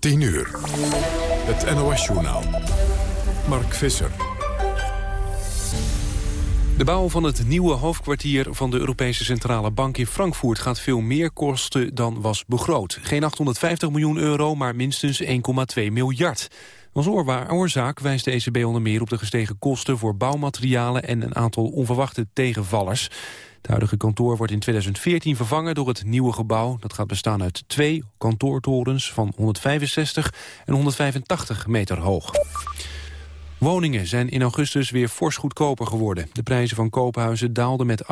10 uur. Het NOS-journaal. Mark Visser. De bouw van het nieuwe hoofdkwartier van de Europese Centrale Bank in Frankfurt gaat veel meer kosten dan was begroot. Geen 850 miljoen euro, maar minstens 1,2 miljard. Als oorzaak wijst de ECB onder meer op de gestegen kosten voor bouwmaterialen en een aantal onverwachte tegenvallers. Het huidige kantoor wordt in 2014 vervangen door het nieuwe gebouw. Dat gaat bestaan uit twee kantoortorens van 165 en 185 meter hoog. Woningen zijn in augustus weer fors goedkoper geworden. De prijzen van koophuizen daalden met 8%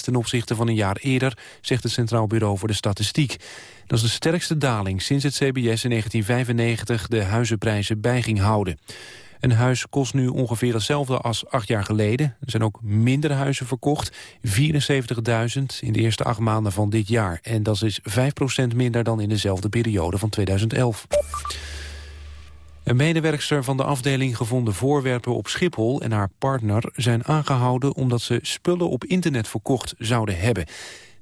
ten opzichte van een jaar eerder, zegt het Centraal Bureau voor de Statistiek. Dat is de sterkste daling sinds het CBS in 1995 de huizenprijzen bij ging houden. Een huis kost nu ongeveer hetzelfde als acht jaar geleden. Er zijn ook minder huizen verkocht, 74.000 in de eerste acht maanden van dit jaar. En dat is 5% minder dan in dezelfde periode van 2011. Een medewerkster van de afdeling gevonden voorwerpen op Schiphol en haar partner zijn aangehouden omdat ze spullen op internet verkocht zouden hebben. De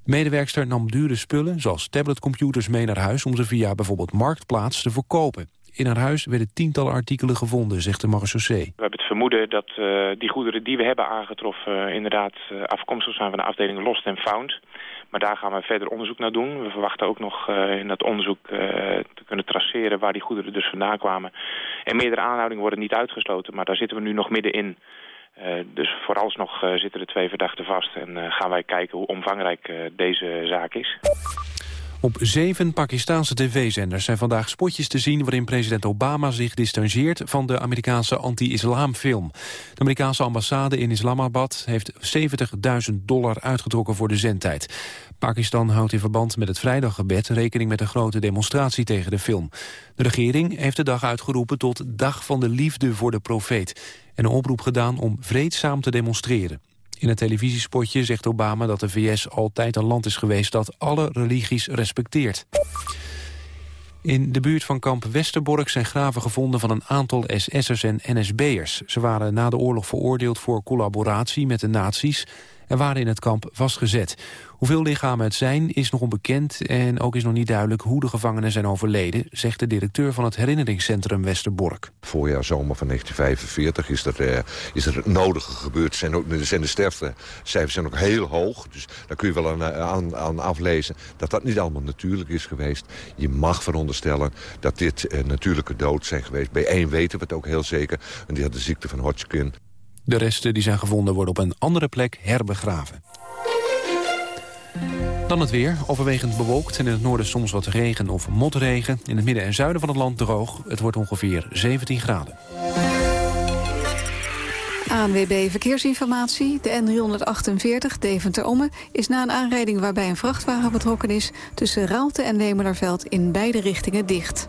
medewerkster nam dure spullen, zoals tabletcomputers, mee naar huis om ze via bijvoorbeeld Marktplaats te verkopen. In haar huis werden tientallen artikelen gevonden, zegt de marechaussee. We hebben het vermoeden dat uh, die goederen die we hebben aangetroffen... Inderdaad uh, afkomstig zijn van de afdeling Lost and Found. Maar daar gaan we verder onderzoek naar doen. We verwachten ook nog in dat onderzoek te kunnen traceren... waar die goederen dus vandaan kwamen. En meerdere aanhoudingen worden niet uitgesloten, maar daar zitten we nu nog middenin. dus vooralsnog zitten er twee verdachten vast en gaan wij kijken hoe omvangrijk deze zaak is. Op zeven Pakistanse tv-zenders zijn vandaag spotjes te zien... waarin president Obama zich distancieert van de Amerikaanse anti-islamfilm. De Amerikaanse ambassade in Islamabad heeft 70.000 dollar uitgetrokken voor de zendtijd. Pakistan houdt in verband met het vrijdaggebed rekening met een grote demonstratie tegen de film. De regering heeft de dag uitgeroepen tot Dag van de Liefde voor de Profeet... en een oproep gedaan om vreedzaam te demonstreren. In het televisiespotje zegt Obama dat de VS altijd een land is geweest dat alle religies respecteert. In de buurt van kamp Westerbork zijn graven gevonden van een aantal SS'ers en NSB'ers. Ze waren na de oorlog veroordeeld voor collaboratie met de nazi's en waren in het kamp vastgezet. Hoeveel lichamen het zijn is nog onbekend en ook is nog niet duidelijk hoe de gevangenen zijn overleden, zegt de directeur van het herinneringscentrum Westerbork. Voorjaar zomer van 1945 is er, uh, is er het nodige gebeurd. Zijn, ook, zijn de sterftecijfers zijn ook heel hoog, dus daar kun je wel aan, aan, aan, aflezen dat dat niet allemaal natuurlijk is geweest. Je mag veronderstellen dat dit uh, natuurlijke dood zijn geweest. Bij één weten we het ook heel zeker, en die had de ziekte van Hodgkin. De resten die zijn gevonden worden op een andere plek herbegraven. Dan het weer, overwegend bewolkt en in het noorden soms wat regen of motregen. In het midden en zuiden van het land droog. Het wordt ongeveer 17 graden. ANWB Verkeersinformatie. De N348 Deventer-Omme is na een aanrijding waarbij een vrachtwagen betrokken is... tussen Raalte en Wemelerveld in beide richtingen dicht.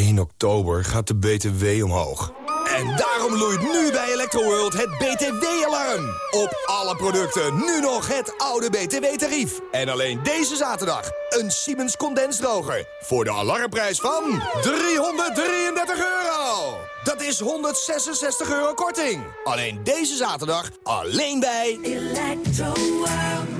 1 oktober gaat de BTW omhoog. En daarom loeit nu bij Electroworld het BTW-alarm. Op alle producten nu nog het oude BTW-tarief. En alleen deze zaterdag een Siemens condensdroger. Voor de alarmprijs van 333 euro. Dat is 166 euro korting. Alleen deze zaterdag, alleen bij Electroworld.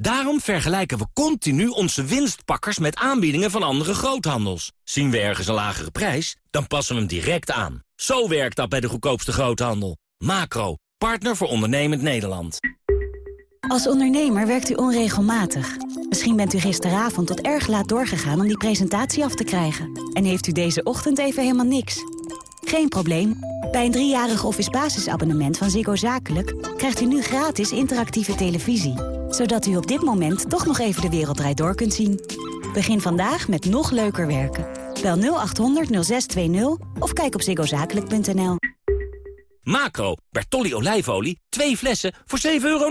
Daarom vergelijken we continu onze winstpakkers met aanbiedingen van andere groothandels. Zien we ergens een lagere prijs, dan passen we hem direct aan. Zo werkt dat bij de goedkoopste groothandel. Macro, partner voor ondernemend Nederland. Als ondernemer werkt u onregelmatig. Misschien bent u gisteravond tot erg laat doorgegaan om die presentatie af te krijgen. En heeft u deze ochtend even helemaal niks. Geen probleem. Bij een driejarig office basisabonnement van Ziggo Zakelijk... krijgt u nu gratis interactieve televisie. Zodat u op dit moment toch nog even de wereld draait door kunt zien. Begin vandaag met nog leuker werken. Bel 0800 0620 of kijk op ziggozakelijk.nl. Macro, Bertolli olijfolie, twee flessen voor 7,99 euro.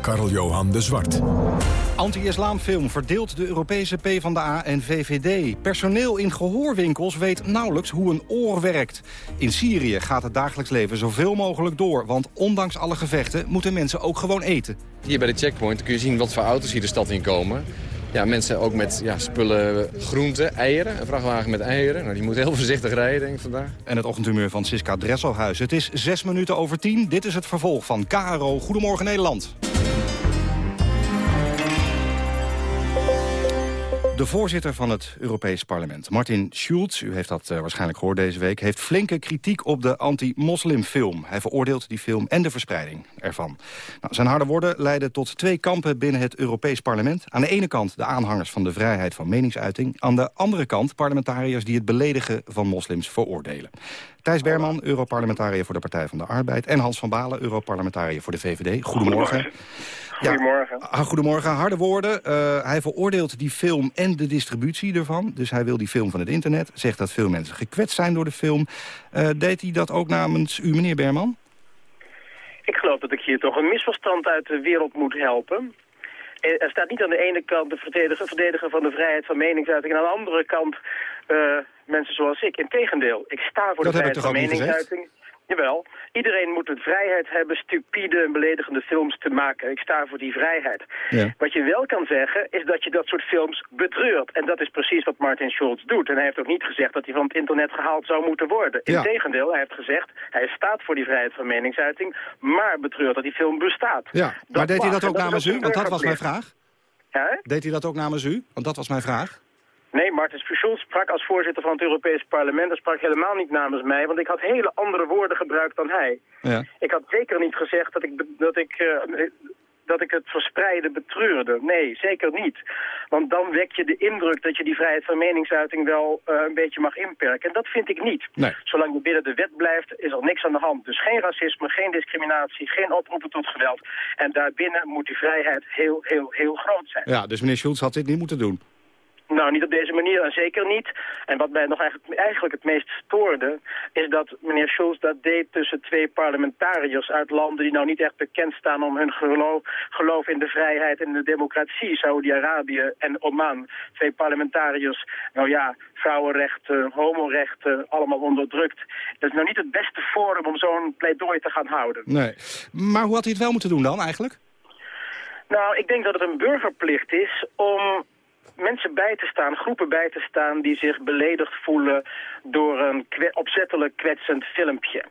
Karl-Johan de Zwart. Anti-islamfilm verdeelt de Europese PvdA en VVD. Personeel in gehoorwinkels weet nauwelijks hoe een oor werkt. In Syrië gaat het dagelijks leven zoveel mogelijk door... want ondanks alle gevechten moeten mensen ook gewoon eten. Hier bij de checkpoint kun je zien wat voor auto's hier de stad in komen. Ja, mensen ook met ja, spullen, groenten, eieren. Een vrachtwagen met eieren. Nou, die moet heel voorzichtig rijden, denk ik, vandaag. En het ochtendhumeur van Siska Dresselhuis. Het is zes minuten over tien. Dit is het vervolg van KRO Goedemorgen Nederland. De voorzitter van het Europees Parlement, Martin Schulz... u heeft dat uh, waarschijnlijk gehoord deze week... heeft flinke kritiek op de anti-moslimfilm. Hij veroordeelt die film en de verspreiding ervan. Nou, zijn harde woorden leiden tot twee kampen binnen het Europees Parlement. Aan de ene kant de aanhangers van de vrijheid van meningsuiting. Aan de andere kant parlementariërs die het beledigen van moslims veroordelen. Thijs Berman, Europarlementariër voor de Partij van de Arbeid... en Hans van Balen, Europarlementariër voor de VVD. Goedemorgen. Ja, goedemorgen. Harde woorden. Uh, hij veroordeelt die film en de distributie ervan. Dus hij wil die film van het internet. Zegt dat veel mensen gekwetst zijn door de film. Uh, deed hij dat ook namens u, meneer Berman? Ik geloof dat ik hier toch een misverstand uit de wereld moet helpen. Er staat niet aan de ene kant de verdediger, verdediger van de vrijheid van meningsuiting... en aan de andere kant uh, mensen zoals ik. Integendeel, ik sta voor dat de vrijheid van meningsuiting. Jawel. Iedereen moet de vrijheid hebben stupide en beledigende films te maken. Ik sta voor die vrijheid. Ja. Wat je wel kan zeggen, is dat je dat soort films betreurt. En dat is precies wat Martin Schulz doet. En hij heeft ook niet gezegd dat hij van het internet gehaald zou moeten worden. Ja. Integendeel, hij heeft gezegd, hij staat voor die vrijheid van meningsuiting... maar betreurt dat die film bestaat. Ja, maar deed hij dat ook En namens u? Want dat was mijn vraag. Hè? Deed hij dat ook namens u? Want dat was mijn vraag. Nee, Martin Schulz sprak als voorzitter van het Europees Parlement. Hij sprak helemaal niet namens mij, want ik had hele andere woorden gebruikt dan hij. Ja. Ik had zeker niet gezegd dat ik, dat ik, eh, dat ik het verspreiden betreurde. Nee, zeker niet. Want dan wek je de indruk dat je die vrijheid van meningsuiting wel eh, een beetje mag inperken. En dat vind ik niet. Nee. Zolang je binnen de wet blijft, is er niks aan de hand. Dus geen racisme, geen discriminatie, geen oproepen tot geweld. En daarbinnen moet die vrijheid heel, heel, heel groot zijn. Ja, dus meneer Schulz had dit niet moeten doen. Nou, niet op deze manier en zeker niet. En wat mij nog eigenlijk, eigenlijk het meest stoorde... is dat meneer Schulz dat deed tussen twee parlementariërs uit landen... die nou niet echt bekend staan om hun geloof, geloof in de vrijheid en de democratie. Saudi-Arabië en Oman. Twee parlementariërs, nou ja, vrouwenrechten, homorechten, allemaal onderdrukt. Dat is nou niet het beste forum om zo'n pleidooi te gaan houden. Nee. Maar hoe had hij het wel moeten doen dan eigenlijk? Nou, ik denk dat het een burgerplicht is om mensen bij te staan, groepen bij te staan die zich beledigd voelen door een kwe- opzettelijk kwetsend filmpje.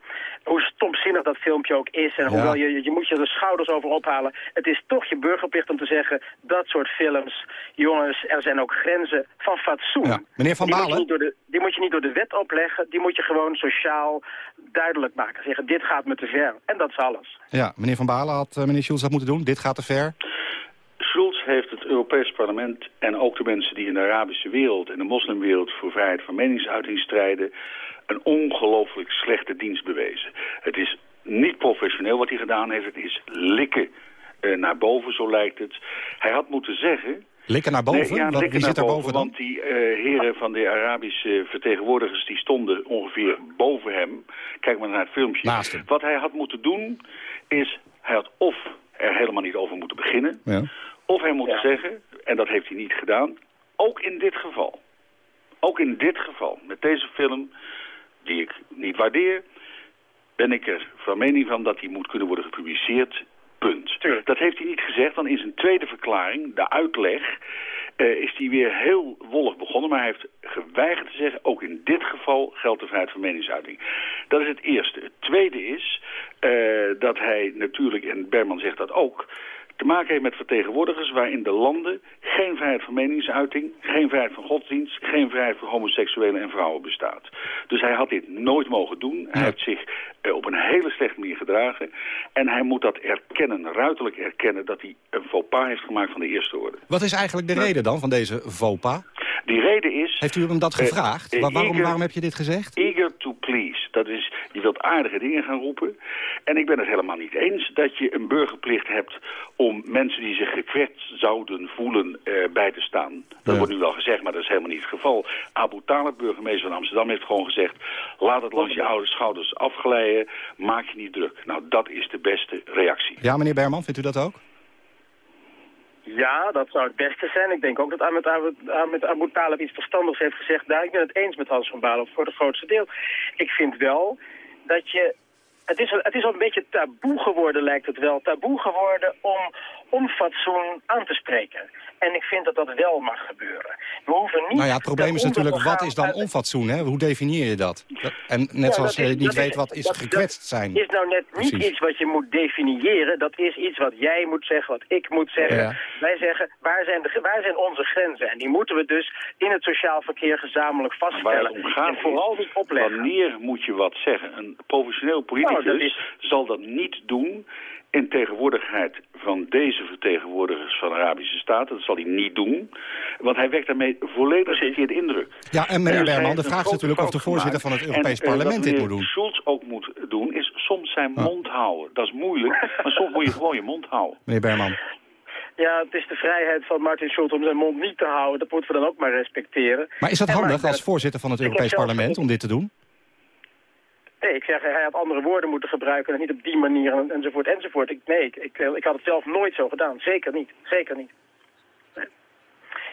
Hoe stomzinnig dat filmpje ook is en Ja. hoewel je, je moet je er schouders over ophalen, het is toch je burgerplicht om te zeggen, dat soort films, jongens, er zijn ook grenzen van fatsoen. Ja. Meneer Van die moet, je Balen? niet door de, die moet je niet door de wet opleggen, die moet je gewoon sociaal duidelijk maken. Zeggen, dit gaat me te ver. En dat is alles. Ja, meneer Van Balen had eh, meneer Schulz dat moeten doen. Dit gaat te ver. Schulz heeft het Europees Parlement en ook de mensen die in de Arabische wereld en de moslimwereld voor vrijheid van meningsuiting strijden, een ongelooflijk slechte dienst bewezen. Het is niet professioneel wat hij gedaan heeft. Het is likken eh, naar boven, zo lijkt het. Hij had moeten zeggen... Likken naar boven? Nee, ja, Wat- likken wie zit daar boven, dan? Want die eh, heren van de Arabische vertegenwoordigers... die stonden ongeveer boven hem. Kijk maar naar het filmpje. Naast hem. Wat hij had moeten doen, is... hij had of er helemaal niet over moeten beginnen... Ja. Of hij moet zeggen, en dat heeft hij niet gedaan... ook in dit geval. Ook in dit geval, met deze film, die ik niet waardeer... ben ik er van mening van dat die moet kunnen worden gepubliceerd. Punt. Dat heeft hij niet gezegd, want in zijn tweede verklaring, de uitleg, uh, is hij weer heel wollig begonnen. Maar hij heeft geweigerd te zeggen, ook in dit geval geldt de vrijheid van meningsuiting. Dat is het eerste. Het tweede is uh, dat hij natuurlijk, en Berman zegt dat ook te maken heeft met vertegenwoordigers waarin de landen geen vrijheid van meningsuiting, geen vrijheid van godsdienst, geen vrijheid voor homoseksuelen en vrouwen bestaat. Dus hij had dit nooit mogen doen. Hij heeft zich uh, op een hele slechte manier gedragen. En hij moet dat erkennen, ruiterlijk erkennen, dat hij een faux pas heeft gemaakt van de eerste orde. Wat is eigenlijk de reden dan van deze faux pas? Die reden is... Heeft u hem dat gevraagd? Uh, waarom, eager, waarom heb je dit gezegd? Eager to please. Dat is, je wilt aardige dingen gaan roepen. En ik ben het helemaal niet eens dat je een burgerplicht hebt om mensen die zich gekwetst zouden voelen uh, bij te staan. Dat ja. wordt nu wel gezegd, maar dat is helemaal niet het geval. Abu Talib, burgemeester van Amsterdam, heeft gewoon gezegd... laat het langs je oude schouders afglijden, maak je niet druk. Nou, dat is de beste reactie. Ja, meneer Berman, vindt u dat ook? Ja, dat zou het beste zijn. Ik denk ook dat Ahmed, Ahmed Abu Talib iets verstandigs heeft gezegd. Daar, ik ben het eens met Hans van Balen voor het grootste deel. Ik vind wel dat je... Het is, het is al een beetje taboe geworden, lijkt het wel. Taboe geworden om onfatsoen aan te spreken. En ik vind dat dat wel mag gebeuren. We hoeven niet... Nou ja, het probleem is natuurlijk, wat is dan onfatsoen? Hè? Hoe definieer je dat? En net ja, zoals je niet weet wat is dat, gekwetst zijn. is nou net Precies. niet iets wat je moet definiëren. Dat is iets wat jij moet zeggen, wat ik moet zeggen. Ja. Wij zeggen, waar zijn, de, waar zijn onze grenzen? En die moeten we dus in het sociaal verkeer gezamenlijk vaststellen. en vooral niet opleggen. Wanneer moet je wat zeggen? Een professioneel politicus nou, dat is... zal dat niet doen in tegenwoordigheid van deze vertegenwoordigers van Arabische Staten. Dat zal hij niet doen, want hij wekt daarmee volledig verkeerde indruk. Ja, en meneer Berman, de vraag is natuurlijk of de voorzitter van het Europees en, Parlement dit moet doen. Wat Schulz ook moet doen, is soms zijn mond houden. Dat is moeilijk, maar soms moet je gewoon je mond houden. Meneer Berman. Ja, het is de vrijheid van Martin Schulz om zijn mond niet te houden. Dat moeten we dan ook maar respecteren. Maar is dat handig als voorzitter van het Europees Parlement om dit te doen? Nee, ik zeg, hij had andere woorden moeten gebruiken en niet op die manier enzovoort enzovoort. Ik, nee, ik, ik, ik had het zelf nooit zo gedaan. Zeker niet. Zeker niet. Nee.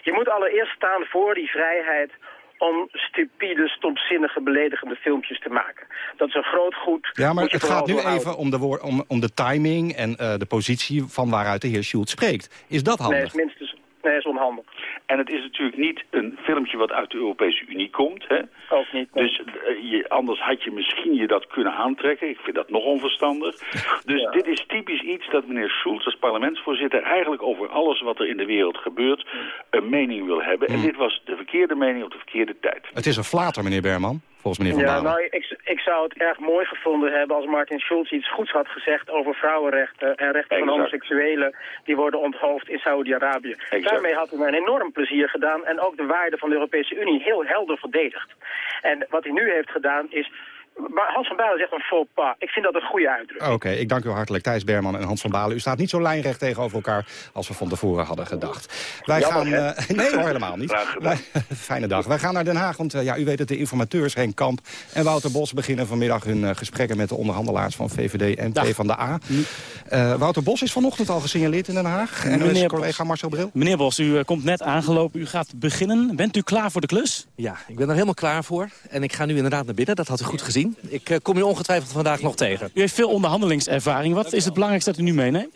Je moet allereerst staan voor die vrijheid om stupide, stomzinnige, beledigende filmpjes te maken. Dat is een groot goed. Ja, maar het gaat nu even om de, woord, om, om de timing en uh, de positie van waaruit de heer Schultz spreekt. Is dat handig? Nee, minstens, nee, is onhandig. En het is natuurlijk niet een filmpje wat uit de Europese Unie komt. Hè? Ook niet. Nee. Dus uh, je, anders had je misschien je dat kunnen aantrekken. Ik vind dat nog onverstandig. Dus ja. dit is typisch iets dat meneer Schulz als parlementsvoorzitter... eigenlijk over alles wat er in de wereld gebeurt een mening wil hebben. En dit was de verkeerde mening op de verkeerde tijd. Het is een flater, meneer Berman volgens meneer Van Ja, nou, ik, ik zou het erg mooi gevonden hebben als Martin Schulz iets goeds had gezegd over vrouwenrechten en rechten van homoseksuelen die worden onthoofd in Saudi-Arabië. Daarmee had hij mij een enorm plezier gedaan en ook de waarden van de Europese Unie heel helder verdedigd. En wat hij nu heeft gedaan is maar Hans van Balen zegt een faux pas. Ik vind dat een goede uitdrukking. Oké, okay, ik dank u hartelijk. Thijs Berman en Hans van Balen. U staat niet zo lijnrecht tegenover elkaar als we van tevoren hadden gedacht. Wij Jammer, gaan... Uh, nee hoor, helemaal niet. Wij, fijne dag. Wij gaan naar Den Haag, want uh, ja, u weet het, de informateurs Henk Kamp en Wouter Bos beginnen vanmiddag hun uh, gesprekken met de onderhandelaars van VVD en P van de A. Wouter Bos is vanochtend al gesignaleerd in Den Haag. En meneer collega Marcel Bril. Meneer Bos, u komt net aangelopen. U gaat beginnen. Bent u klaar voor de klus? Ja, ik ben er helemaal klaar voor. En ik ga nu inderdaad naar binnen. Dat had u goed gezien. Ik kom u ongetwijfeld vandaag nog tegen. U heeft veel onderhandelingservaring. Wat is het belangrijkste dat u nu meeneemt?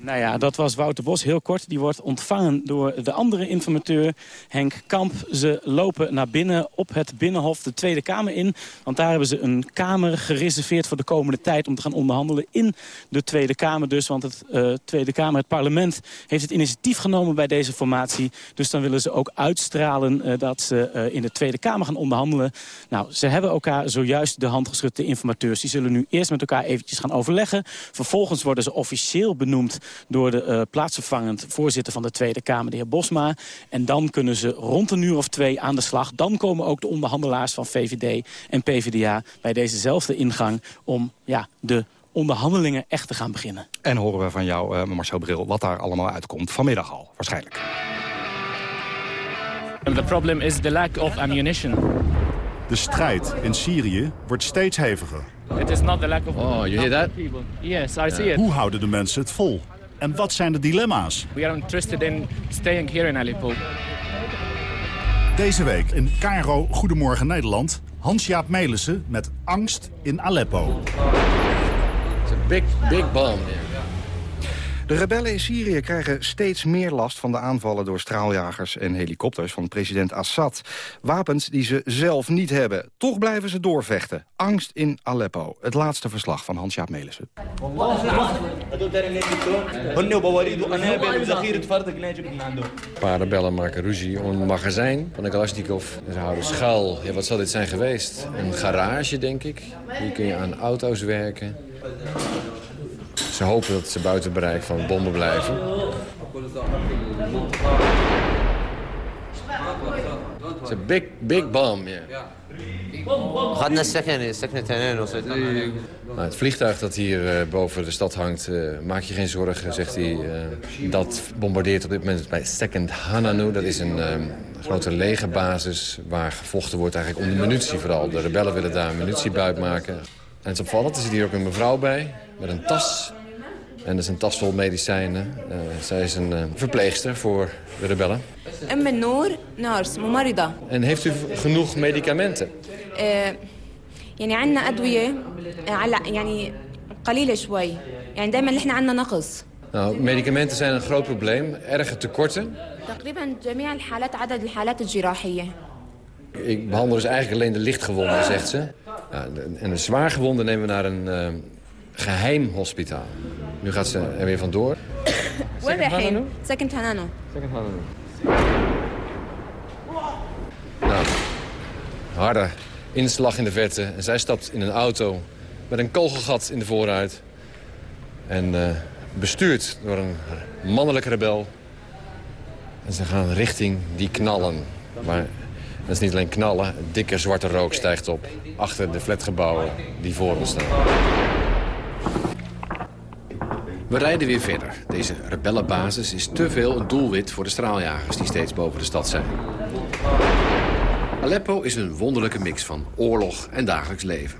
Nou ja, dat was Wouter Bos, heel kort. Die wordt ontvangen door de andere informateur, Henk Kamp. Ze lopen naar binnen op het Binnenhof de Tweede Kamer in. Want daar hebben ze een kamer gereserveerd voor de komende tijd... om te gaan onderhandelen in de Tweede Kamer dus. Want het uh, Tweede Kamer, het parlement, heeft het initiatief genomen bij deze formatie. Dus dan willen ze ook uitstralen uh, dat ze uh, in de Tweede Kamer gaan onderhandelen. Nou, ze hebben elkaar zojuist de hand geschud, de informateurs. Die zullen nu eerst met elkaar eventjes gaan overleggen. Vervolgens worden ze officieel benoemd door de uh, plaatsvervangend voorzitter van de Tweede Kamer, de heer Bosma. En dan kunnen ze rond een uur of twee aan de slag. Dan komen ook de onderhandelaars van VVD en PvdA bij dezezelfde ingang om ja, de onderhandelingen echt te gaan beginnen. En horen we van jou, uh, Marcel Bril, wat daar allemaal uitkomt. Vanmiddag al, waarschijnlijk. The problem is the lack of ammunition. De strijd in Syrië wordt steeds heviger. It is not the lack of oh, you hear that? Yes, I see it. Hoe houden de mensen het vol? En wat zijn de dilemma's? We are interested in staying here in Aleppo. Deze week in Cairo Goedemorgen Nederland Hans-Jaap Melissen met Angst in Aleppo. It's a big, big bomb. De rebellen in Syrië krijgen steeds meer last van de aanvallen door straaljagers en helikopters van president Assad. Wapens die ze zelf niet hebben. Toch blijven ze doorvechten. Angst in Aleppo. Het laatste verslag van Hans-Jaap Melissen. Een paar rebellen maken ruzie om een magazijn van de Kalashnikov. Ze houden schuil. Ja, wat zal dit zijn geweest? Een garage, denk ik. Hier kun je aan auto's werken. Ze hopen dat ze buiten bereik van bommen blijven. Het is een big, big bomb, ja. Second Hanoi. het vliegtuig dat hier eh, boven de stad hangt, eh, maak je geen zorgen, zegt hij. Eh, dat bombardeert op dit moment bij Second Hananu. Dat is een ehm, grote legerbasis waar gevochten wordt eigenlijk om de munitie vooral. De rebellen willen daar een munitiebuik maken. En het is opvallend, er zit hier ook een mevrouw bij met een tas. En dat is een tas vol medicijnen. Eh, zij is een eh, verpleegster voor de rebellen. ام النور نارس ممرضة En heeft u genoeg medicamenten? آه، يعني عندنا أدوية آه، على يعني قليلة شوي يعني دايما نحن عندنا نقص Nou, medicamenten zijn een groot probleem. Erge tekorten. تقريبا جميع الحالات عدد الحالات الجراحية Ik behandel dus eigenlijk alleen de lichtgewonden, zegt ze. Ja, de- en de zwaargewonden nemen we naar een eh, geheim hospitaal. Nu gaat ze er weer vandoor. وين رايحين؟ سكن هنانو Nou, harde inslag in de verte. En zij stapt in een auto met een kogelgat in de voorruit. En eh, bestuurd door een mannelijke rebel. En ze gaan richting die knallen. Maar dat is niet alleen knallen. Dikke zwarte rook stijgt op. Achter de flatgebouwen die voor ons staan. We rijden weer verder. Deze rebellenbasis is te veel een doelwit voor de straaljagers die steeds boven de stad zijn. Aleppo is een wonderlijke mix van oorlog en dagelijks leven.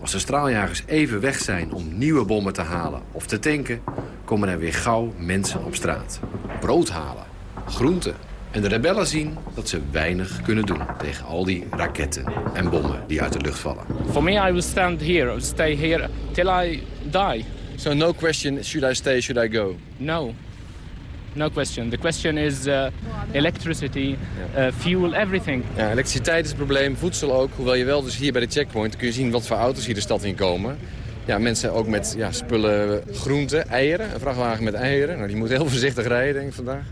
Als de straaljagers even weg zijn om nieuwe bommen te halen of te tanken... komen er weer gauw mensen op straat. Brood halen, groenten. En de rebellen zien dat ze weinig kunnen doen tegen al die raketten en bommen die uit de lucht vallen. For me, I will stand here, I will stay here till I die. So no question, should I stay, should I go? No. No question. The question is uh, electricity, uh, fuel, everything. Ja, elektriciteit is het probleem, voedsel ook. Hoewel je wel dus hier bij de checkpoint kun je zien wat voor auto's hier de stad in komen. Ja, mensen ook met ja, spullen, groenten, eieren. Een vrachtwagen met eieren. Nou, die moet heel voorzichtig rijden, denk ik vandaag.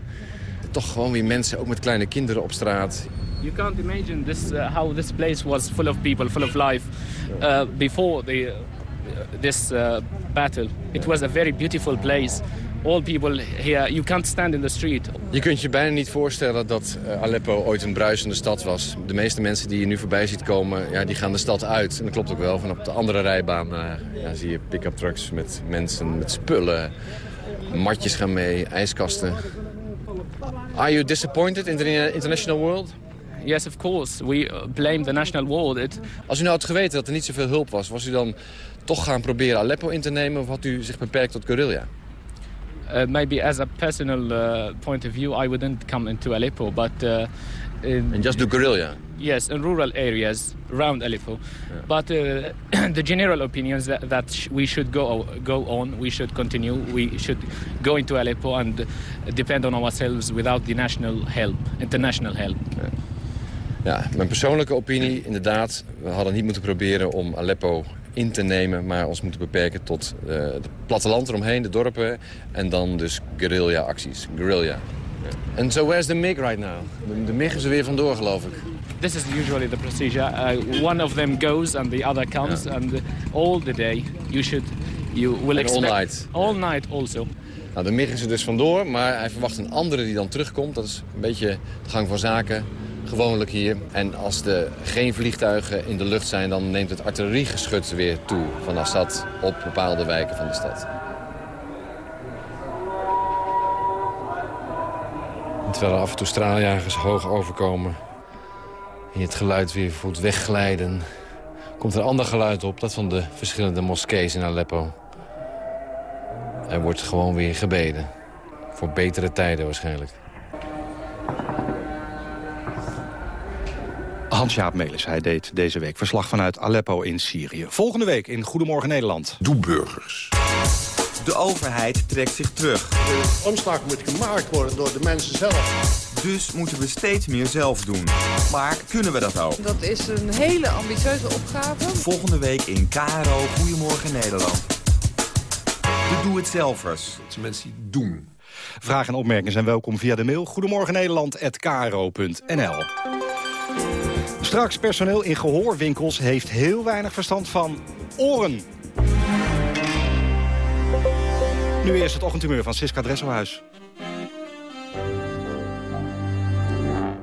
Toch gewoon weer mensen, ook met kleine kinderen op straat. You can't imagine this, uh, how this place was full of people, full of life uh, before the, this uh, battle. It was a very beautiful place. All people here, you can't stand in the street. Je kunt je bijna niet voorstellen dat eh, Aleppo ooit een bruisende stad was. De meeste mensen die je nu voorbij ziet komen, ja, die gaan de stad uit. En dat klopt ook wel. Van op de andere rijbaan eh, ja, zie je pick-up trucks met mensen, met spullen. Matjes gaan mee, ijskasten. Are you disappointed in the international world? Yes, of course. We uh, blame the national world. It, Als u nou had geweten dat er niet zoveel hulp was, was u dan toch gaan proberen Aleppo in te nemen? Of had u zich beperkt tot guerrilla? uh, maybe as a personal uh, point of view, I wouldn't come into Aleppo, but uh, in, And just do guerrilla? yes, in rural areas around Aleppo. But uh, the general opinion is that, we should go go on. We should continue. We should go into Aleppo and depend on ourselves without the national help, international help. Ja, mijn persoonlijke opinie, inderdaad. We hadden niet moeten proberen om Aleppo in te nemen... maar ons moeten beperken tot het platteland eromheen, de dorpen... en dan dus guerrilla-acties. Guerrilla. En so where's the MiG right now? De, de MiG is er weer vandoor, geloof ik. This is usually the procedure. Uh, one of them goes and the other comes, and all the day you should you will And all expect night. all night also. Nou, de MiG is er dus vandoor, maar hij verwacht een andere die dan terugkomt. Dat is een beetje de gang van zaken, gewoonlijk hier. En als er geen vliegtuigen in de lucht zijn... dan neemt het artilleriegeschut weer toe van Assad op bepaalde wijken van de stad. Terwijl er af en toe straaljagers hoog overkomen... en je het geluid weer voelt wegglijden... komt er een ander geluid op, dat van de verschillende moskees in Aleppo. Er wordt gewoon weer gebeden. Voor betere tijden waarschijnlijk. Hans-Jaap Melis, hij deed deze week verslag vanuit Aleppo in Syrië. Volgende week in Goedemorgen Nederland. Doe burgers. De overheid trekt zich terug. De omslag moet gemaakt worden door de mensen zelf. Dus moeten we steeds meer zelf doen. Maar kunnen we dat ook? Dat is een hele ambitieuze opgave. Volgende week in KRO Goedemorgen Nederland. De doe-het-zelvers. Dat zijn mensen die doen. Vragen en opmerkingen zijn welkom via de mail. Goedemorgen Nederland@kro.nl. Straks personeel in gehoorwinkels heeft heel weinig verstand van oren. Nu eerst het ochtendhumeur van Siska Dresselhuis.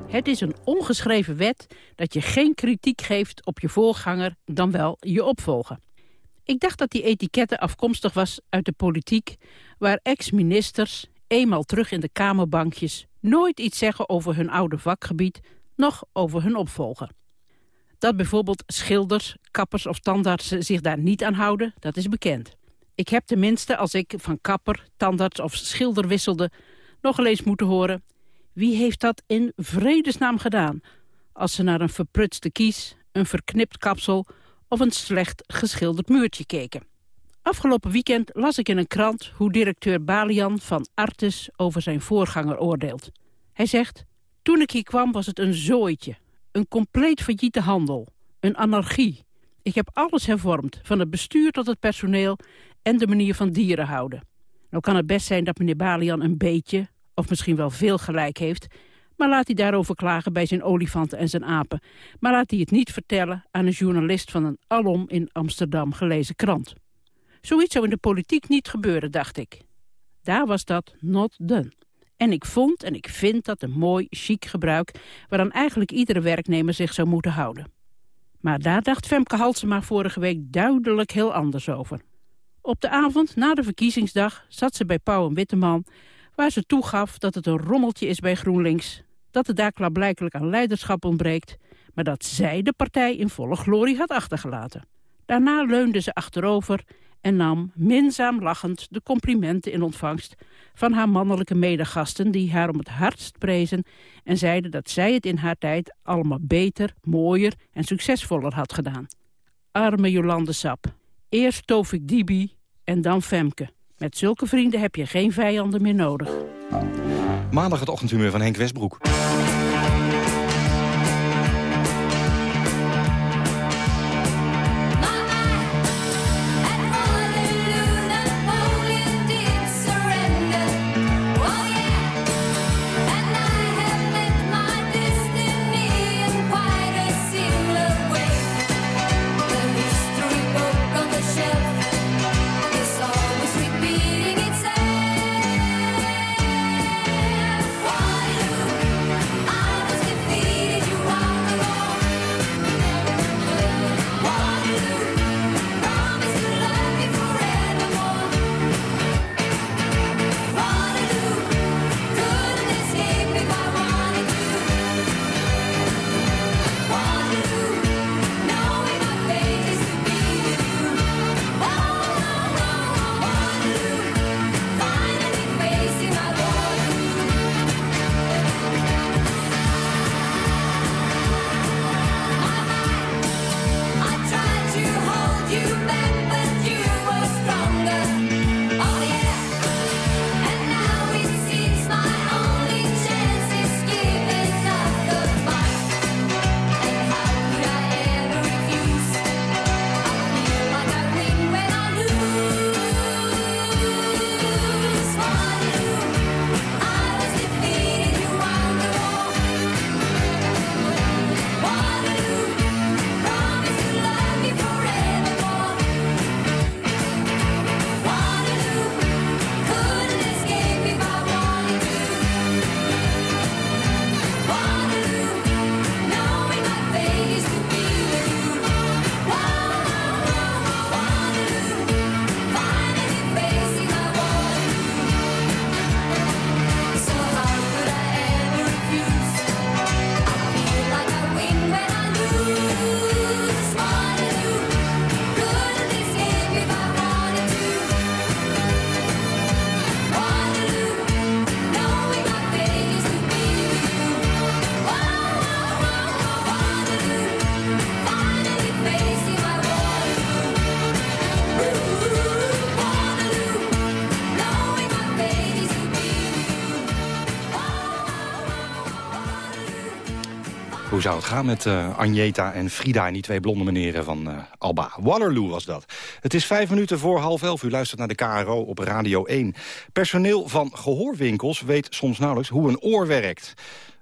Het is een ongeschreven wet dat je geen kritiek geeft op je voorganger dan wel je opvolger. Ik dacht dat die etiketten afkomstig was uit de politiek... waar ex-ministers, eenmaal terug in de kamerbankjes... nooit iets zeggen over hun oude vakgebied, noch over hun opvolger. Dat bijvoorbeeld schilders, kappers of tandartsen zich daar niet aan houden, dat is bekend. Ik heb tenminste, als ik van kapper, tandarts of schilder wisselde... nog eens moeten horen... wie heeft dat in vredesnaam gedaan... als ze naar een verprutste kies, een verknipt kapsel... of een slecht geschilderd muurtje keken. Afgelopen weekend las ik in een krant hoe directeur Balian van Artes over zijn voorganger oordeelt. Hij zegt, toen ik hier kwam was het een zooitje, een compleet failliete handel, een anarchie. Ik heb alles hervormd, van het bestuur tot het personeel en de manier van dieren houden. Nou kan het best zijn dat meneer Balian een beetje, of misschien wel veel gelijk heeft... maar laat hij daarover klagen bij zijn olifanten en zijn apen. Maar laat hij het niet vertellen aan een journalist van een alom in Amsterdam gelezen krant. Zoiets zou in de politiek niet gebeuren, dacht ik. Daar was dat not done. En ik vond en ik vind dat een mooi, chic gebruik... waaraan eigenlijk iedere werknemer zich zou moeten houden. Maar daar dacht Femke Halsema vorige week duidelijk heel anders over. Op de avond na de verkiezingsdag zat ze bij Pauw en Witteman... waar ze toegaf dat het een rommeltje is bij GroenLinks... dat het daar klaarblijkelijk aan leiderschap ontbreekt... maar dat zij de partij in volle glorie had achtergelaten. Daarna leunde ze achterover en nam, minzaam lachend, de complimenten in ontvangst van haar mannelijke medegasten die haar om het hardst prezen en zeiden dat zij het in haar tijd allemaal beter, mooier en succesvoller had gedaan. Arme Jolande Sap. Eerst Tovik Dibi en dan Femke. Met zulke vrienden heb je geen vijanden meer nodig. Maandag het ochtendhumeur van Henk Westbroek. Het gaan met uh, Agneta en Frida en die twee blonde meneren van uh, Alba? Waterloo was dat. Het is vijf minuten voor half elf. U luistert naar de KRO op Radio 1. Personeel van gehoorwinkels weet soms nauwelijks hoe een oor werkt.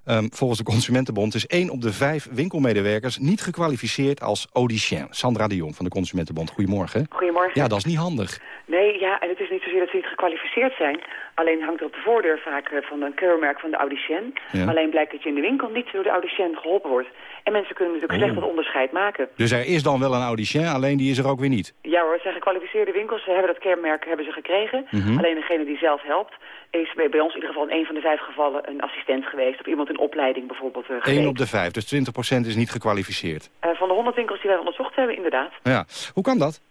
Um, volgens de Consumentenbond is één op de vijf winkelmedewerkers niet gekwalificeerd als audicien. Sandra de Jong van de Consumentenbond, goedemorgen. Goedemorgen. Ja, dat is niet handig. Nee, ja, en het is niet zozeer dat ze niet gekwalificeerd zijn. Alleen hangt er op de voordeur vaak eh, van een keurmerk van de audicien. Ja. Alleen blijkt dat je in de winkel niet door de audicien geholpen wordt. En mensen kunnen natuurlijk slecht Oh. dat onderscheid maken. Dus er is dan wel een audicien, alleen die is er ook weer niet. Ja hoor, het zijn gekwalificeerde winkels. Ze hebben dat keurmerk hebben ze gekregen. Mhm. Alleen degene die zelf helpt is bij bij ons in ieder geval in een van de vijf gevallen een assistent geweest. Of iemand in opleiding bijvoorbeeld uh, Eén op de vijf, dus 20% is niet gekwalificeerd. Uh, van de 100 winkels die wij onderzocht hebben, inderdaad. Ja, hoe kan dat?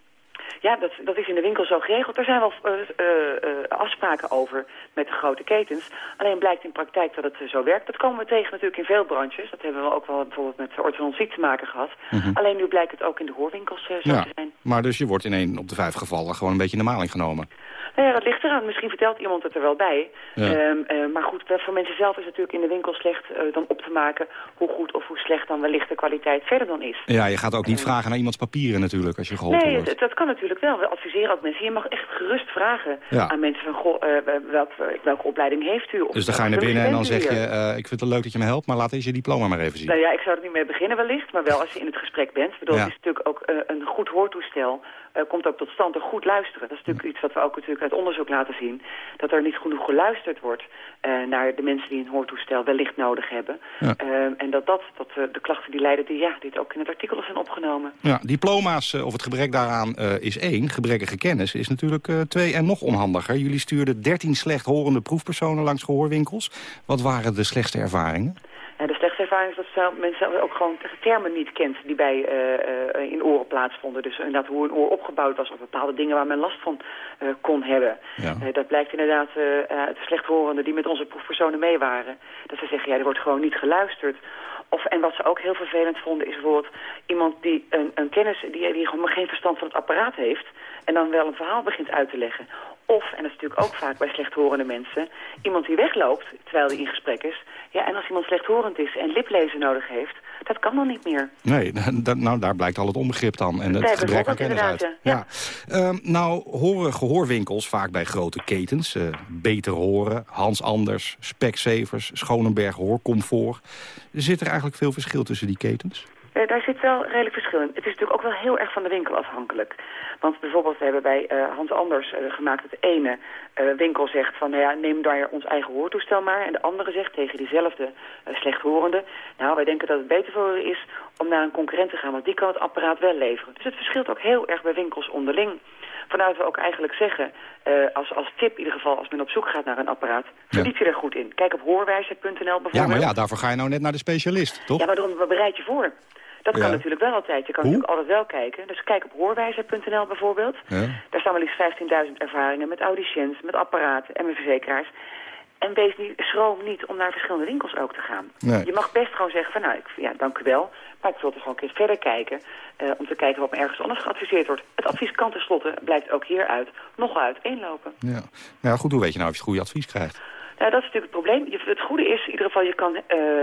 Ja, dat, dat is in de winkel zo geregeld. Er zijn wel uh, uh, afspraken over met de grote ketens. Alleen blijkt in praktijk dat het zo werkt. Dat komen we tegen natuurlijk in veel branches. Dat hebben we ook wel bijvoorbeeld met orthodontie te maken gehad. Mhm. Mm -hmm. Alleen nu blijkt het ook in de hoorwinkels zo ja, te zijn. Maar dus je wordt in één op de vijf gevallen gewoon een beetje in de maling genomen. Nou ja, dat ligt eraan. Misschien vertelt iemand het er wel bij. Ja. Um, uh, maar goed, voor mensen zelf is het natuurlijk in de winkel slecht uh, dan op te maken... hoe goed of hoe slecht dan wellicht de kwaliteit verder dan is. Ja, je gaat ook niet uh, vragen naar iemands papieren natuurlijk als je geholpen nee, wordt. Nee, dat kan natuurlijk wel. We adviseren ook mensen. Je mag echt gerust vragen ja. aan mensen van... Goh, welk, welke opleiding heeft u? Of dus dan ga je naar binnen en dan zeg je... uh, ik vind het leuk dat je me helpt, maar laat eens je diploma maar even zien. Nou ja, ik zou er niet mee beginnen wellicht. Maar wel als je in het gesprek bent. Ik bedoel, ja. het is natuurlijk ook een goed hoortoestel... Uh, komt ook tot stand door goed luisteren. Dat is natuurlijk iets wat we ook natuurlijk uit onderzoek laten zien. Dat er niet genoeg geluisterd wordt uh, naar de mensen die een hoortoestel wellicht nodig hebben. Ja. Uh, en dat dat, dat de klachten die leiden, die ja, dit ook in het artikel zijn opgenomen. Ja, diploma's of het gebrek daaraan is één. Gebrekkige kennis is natuurlijk twee en nog onhandiger. Jullie stuurden 13 slecht horende proefpersonen langs gehoorwinkels. Wat waren de slechtste ervaringen? De slechtste ervaring is dat mensen ook gewoon termen niet kent die bij uh, uh, in oren plaatsvonden. Dus inderdaad hoe een oor opgebouwd was of bepaalde dingen waar men last van uh, kon hebben. Ja. dat blijkt inderdaad uit de slechthorenden die met onze proefpersonen mee waren. Dat ze zeggen, ja, er wordt gewoon niet geluisterd. Of, en wat ze ook heel vervelend vonden is bijvoorbeeld iemand die een, een kennis, die, die gewoon geen verstand van het apparaat heeft en dan wel een verhaal begint uit te leggen. Of, en dat is natuurlijk ook vaak bij slechthorende mensen, iemand die wegloopt terwijl hij in gesprek is. Ja, en als iemand slechthorend is en liplezen nodig heeft, dat kan dan niet meer. Nee, nou, daar blijkt al het onbegrip dan en het gebrek aan kennis uit. Ja. ja. Um, nou, horen gehoorwinkels vaak bij grote ketens. Uh, Beter Horen, Hans Anders, Specsavers, Schonenberg Hoorcomfort. Zit er eigenlijk veel verschil tussen die ketens? Uh, daar zit wel redelijk verschil in. Het is natuurlijk ook wel heel erg van de winkel afhankelijk. Want bijvoorbeeld we hebben bij uh, Hans Anders uh, gemaakt dat de ene winkel zegt van nou ja, neem daar ons eigen hoortoestel maar. En de andere zegt tegen diezelfde slechthorende, nou wij denken dat het beter voor u is om naar een concurrent te gaan, want die kan het apparaat wel leveren. Dus het verschilt ook heel erg bij winkels onderling. Vanuit we ook eigenlijk zeggen, als, als tip in ieder geval, als men op zoek gaat naar een apparaat, verdiep je er goed in. Kijk op hoorwijsheid.nl bijvoorbeeld. Ja, maar ja, daarvoor ga je nou net naar de specialist, toch? Ja, maar daarom bereid je voor. Dat kan ja. natuurlijk wel altijd. Je kan Hoe? natuurlijk altijd wel kijken. Dus kijk op hoorwijzer.nl bijvoorbeeld. Ja. Daar staan wel eens 15.000 ervaringen met audiciëns, met apparaten en met verzekeraars. En wees niet, schroom niet om naar verschillende winkels ook te gaan. Nee. Je mag best gewoon zeggen van nou, ik, ja, dank u wel. Maar ik wil er gewoon een keer verder kijken. Uh, om te kijken wat me ergens anders geadviseerd wordt. Het advies kan tenslotte, blijkt ook hieruit, nogal uiteenlopen. Ja. Nou ja, goed, hoe weet je nou of je het goede advies krijgt? Nou, dat is natuurlijk het probleem. Het goede is in ieder geval, je kan uh,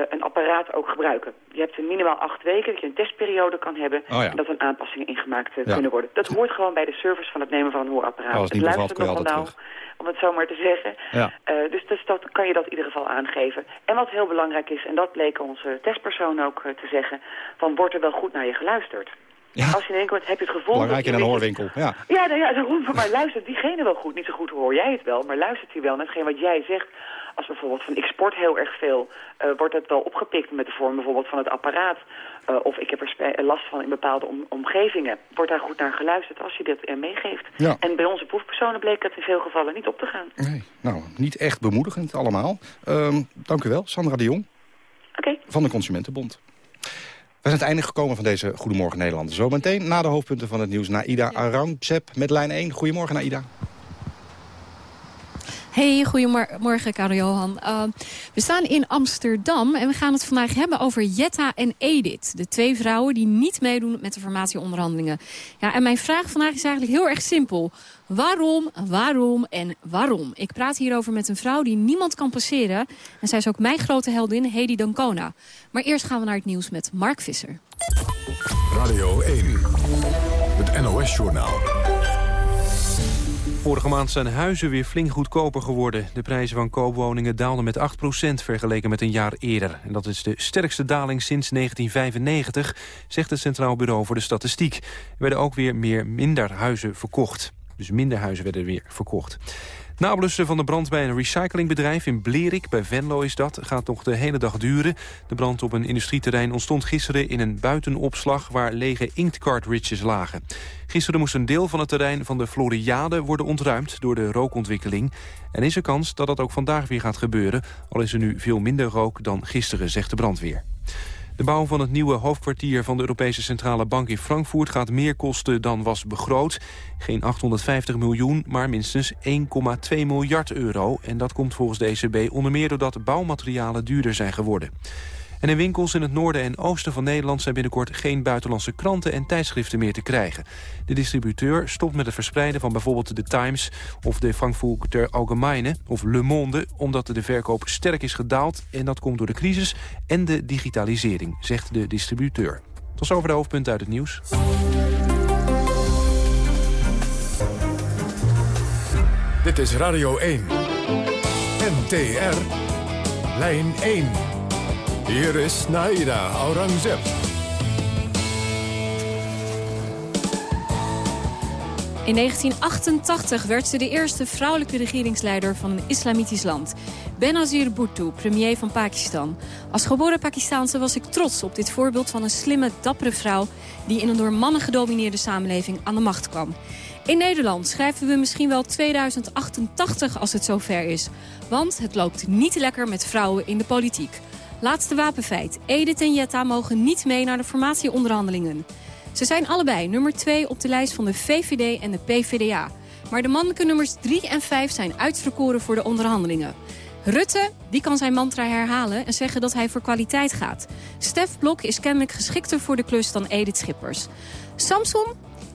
een apparaat ook gebruiken. Je hebt een minimaal acht weken dat je een testperiode kan hebben... Oh ja. en dat er aanpassingen ingemaakt uh, ja. kunnen worden. Dat hoort gewoon bij de service van het nemen van een hoorapparaat. Oh, als het je altijd terug. Om het zo maar te zeggen. Ja. Uh, dus, dus dat kan je dat in ieder geval aangeven. En wat heel belangrijk is, en dat bleek onze testpersoon ook te zeggen... van wordt er wel goed naar je geluisterd? Ja. Als je in één heb je het gevoel... Belangrijk in een hoorwinkel, ja. Ja, nou ja, daarom, maar luistert diegene wel goed. Niet zo goed hoor jij het wel, maar luistert hij wel naar hetgeen wat jij zegt. Als bijvoorbeeld van ik sport heel erg veel, uh, wordt het wel opgepikt met de vorm bijvoorbeeld van het apparaat. Uh, of ik heb er last van in bepaalde om omgevingen. Wordt daar goed naar geluisterd als je dit uh, meegeeft. Ja. En bij onze proefpersonen bleek het in veel gevallen niet op te gaan. Nee, nou, niet echt bemoedigend allemaal. Um, dank u wel, Sandra de Jong. Okay. Van de Consumentenbond. We zijn het einde gekomen van deze Goedemorgen Nederland. Zometeen na de hoofdpunten van het nieuws Naida Arangzeb met lijn 1. Goedemorgen Naida. Hey, goedemorgen Karel Johan. Uh, we staan in Amsterdam en we gaan het vandaag hebben over Jetta en Edith. De twee vrouwen die niet meedoen met de formatieonderhandelingen. Ja, en mijn vraag vandaag is eigenlijk heel erg simpel. Waarom, waarom en waarom? Ik praat hierover met een vrouw die niemand kan passeren. En zij is ook mijn grote heldin, Hedy Dancona. Maar eerst gaan we naar het nieuws met Mark Visser. Radio 1, het NOS-journaal. Vorige maand zijn huizen weer flink goedkoper geworden. De prijzen van koopwoningen daalden met 8% vergeleken met een jaar eerder. En dat is de sterkste daling sinds 1995, zegt het Centraal Bureau voor de Statistiek. Er werden ook weer meer minder huizen verkocht. Dus minder huizen werden weer verkocht. Nablussen van de brand bij een recyclingbedrijf in Blerik, bij Venlo is dat, gaat nog de hele dag duren. De brand op een industrieterrein ontstond gisteren in een buitenopslag waar lege inktcartridges lagen. Gisteren moest een deel van het terrein van de Floriade worden ontruimd door de rookontwikkeling. En is er kans dat dat ook vandaag weer gaat gebeuren, al is er nu veel minder rook dan gisteren, zegt de brandweer. De bouw van het nieuwe hoofdkwartier van de Europese Centrale Bank in Frankfurt gaat meer kosten dan was begroot. Geen 850 miljoen, maar minstens 1,2 miljard euro. En dat komt volgens de ECB onder meer doordat bouwmaterialen duurder zijn geworden. En in winkels in het noorden en oosten van Nederland... zijn binnenkort geen buitenlandse kranten en tijdschriften meer te krijgen. De distributeur stopt met het verspreiden van bijvoorbeeld de Times... of de Frankfurter Allgemeine of Le Monde... omdat de verkoop sterk is gedaald. En dat komt door de crisis en de digitalisering, zegt de distributeur. Tot zover de hoofdpunten uit het nieuws. Dit is Radio 1. NTR. Lijn 1. Hier is Naida Aurangzeb. In 1988 werd ze de eerste vrouwelijke regeringsleider van een islamitisch land. Benazir Bhutto, premier van Pakistan. Als geboren Pakistaanse was ik trots op dit voorbeeld van een slimme, dappere vrouw... die in een door mannen gedomineerde samenleving aan de macht kwam. In Nederland schrijven we misschien wel 2088 als het zover is. Want het loopt niet lekker met vrouwen in de politiek. Laatste wapenfeit. Edith en Jetta mogen niet mee naar de formatieonderhandelingen. Ze zijn allebei nummer 2 op de lijst van de VVD en de PVDA. Maar de mannelijke nummers 3 en 5 zijn uitverkoren voor de onderhandelingen. Rutte die kan zijn mantra herhalen en zeggen dat hij voor kwaliteit gaat. Stef Blok is kennelijk geschikter voor de klus dan Edith Schippers. Samson,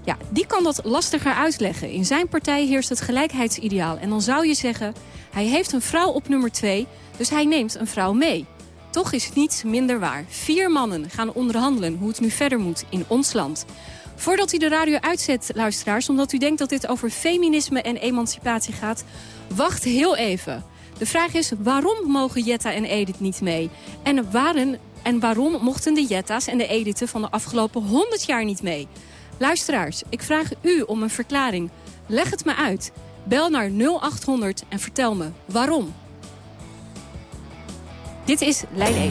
ja, die kan dat lastiger uitleggen. In zijn partij heerst het gelijkheidsideaal. En dan zou je zeggen, hij heeft een vrouw op nummer 2, dus hij neemt een vrouw mee. Toch is niets minder waar. Vier mannen gaan onderhandelen hoe het nu verder moet in ons land. Voordat u de radio uitzet, luisteraars, omdat u denkt dat dit over feminisme en emancipatie gaat, wacht heel even. De vraag is, waarom mogen Jetta en Edith niet mee? En, en waarom mochten de Jetta's en de Edithen van de afgelopen 100 jaar niet mee? Luisteraars, ik vraag u om een verklaring. Leg het me uit. Bel naar 0800 en vertel me waarom. Dit is Lijn 1.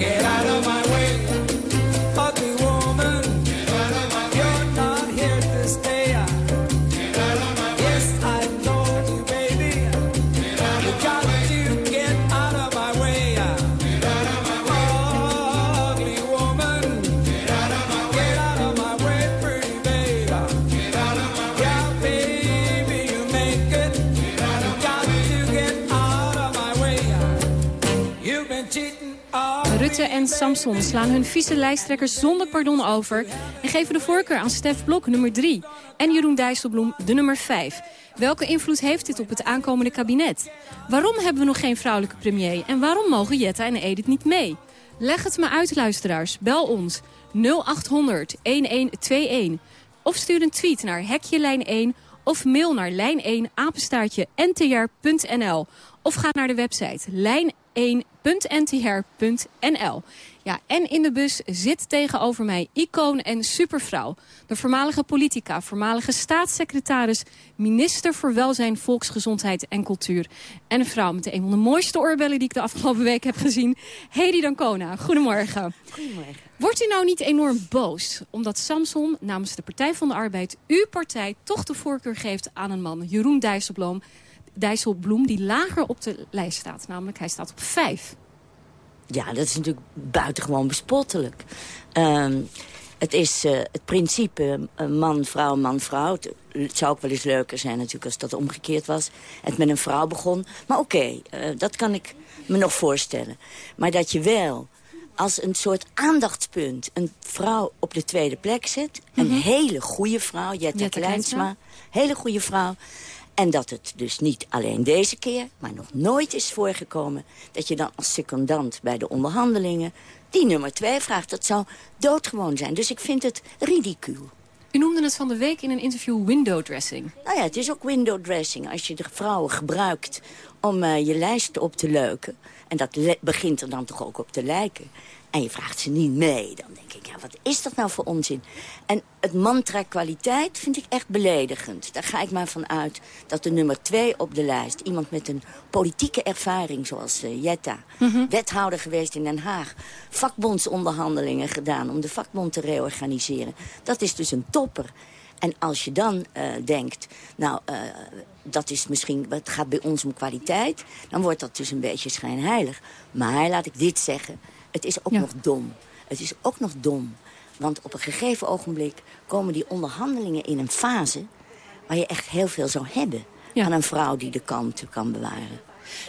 En Samson slaan hun vieze lijsttrekkers zonder pardon over... en geven de voorkeur aan Stef Blok, nummer 3... en Jeroen Dijsselbloem, de nummer 5. Welke invloed heeft dit op het aankomende kabinet? Waarom hebben we nog geen vrouwelijke premier? En waarom mogen Jetta en Edith niet mee? Leg het me uit, luisteraars. Bel ons 0800 1121. Of stuur een tweet naar hekje lijn 1 of mail naar lijn1 apenstaartje ntr.nl. Of ga naar de website lijn 1.ntr.nl. Ja, en in de bus zit tegenover mij icoon en supervrouw. De voormalige politica, voormalige staatssecretaris... minister voor Welzijn, Volksgezondheid en Cultuur. En een vrouw met een van de mooiste oorbellen die ik de afgelopen week heb gezien. Hedy Dancona, goedemorgen. Goedemorgen. Wordt u nou niet enorm boos omdat Samson namens de Partij van de Arbeid... uw partij toch de voorkeur geeft aan een man, Jeroen Dijsselbloem... Dijsselbloem die lager op de lijst staat. Namelijk, hij staat op vijf. Ja, dat is natuurlijk buitengewoon bespottelijk. Um, Het is uh, het principe uh, man, vrouw, man, vrouw. Het, zou ook wel eens leuker zijn natuurlijk als dat omgekeerd was. Het met een vrouw begon. Maar oké, okay, uh, dat kan ik me nog voorstellen. Maar dat je wel als een soort aandachtspunt een vrouw op de tweede plek zet. Een mm -hmm. hele goede vrouw, Jette, Jette Kleinsma. Hele goede vrouw. En dat het dus niet alleen deze keer, maar nog nooit is voorgekomen... dat je dan als secondant bij de onderhandelingen die nummer twee vraagt. Dat zou doodgewoon zijn. Dus ik vind het ridicuul. U noemde het van de week in een interview window dressing. Nou ja, het is ook window dressing. Als je de vrouwen gebruikt om uh, je lijst op te leuken... en dat begint er dan toch ook op te lijken... en je vraagt ze niet mee, dan denk ik, ja, wat is dat nou voor onzin? En het mantra kwaliteit vind ik echt beledigend. Daar ga ik maar van uit dat de nummer twee op de lijst... iemand met een politieke ervaring, zoals uh, Jetta... Mm -hmm. wethouder geweest in Den Haag... vakbondsonderhandelingen gedaan om de vakbond te reorganiseren. Dat is dus een topper. En als je dan uh, denkt, nou, uh, dat is misschien, het gaat bij ons om kwaliteit... dan wordt dat dus een beetje schijnheilig. Maar laat ik dit zeggen, het is ook ja. nog dom. Het is ook nog dom. Want op een gegeven ogenblik komen die onderhandelingen in een fase... waar je echt heel veel zou hebben ja. aan een vrouw die de kalmte kan bewaren.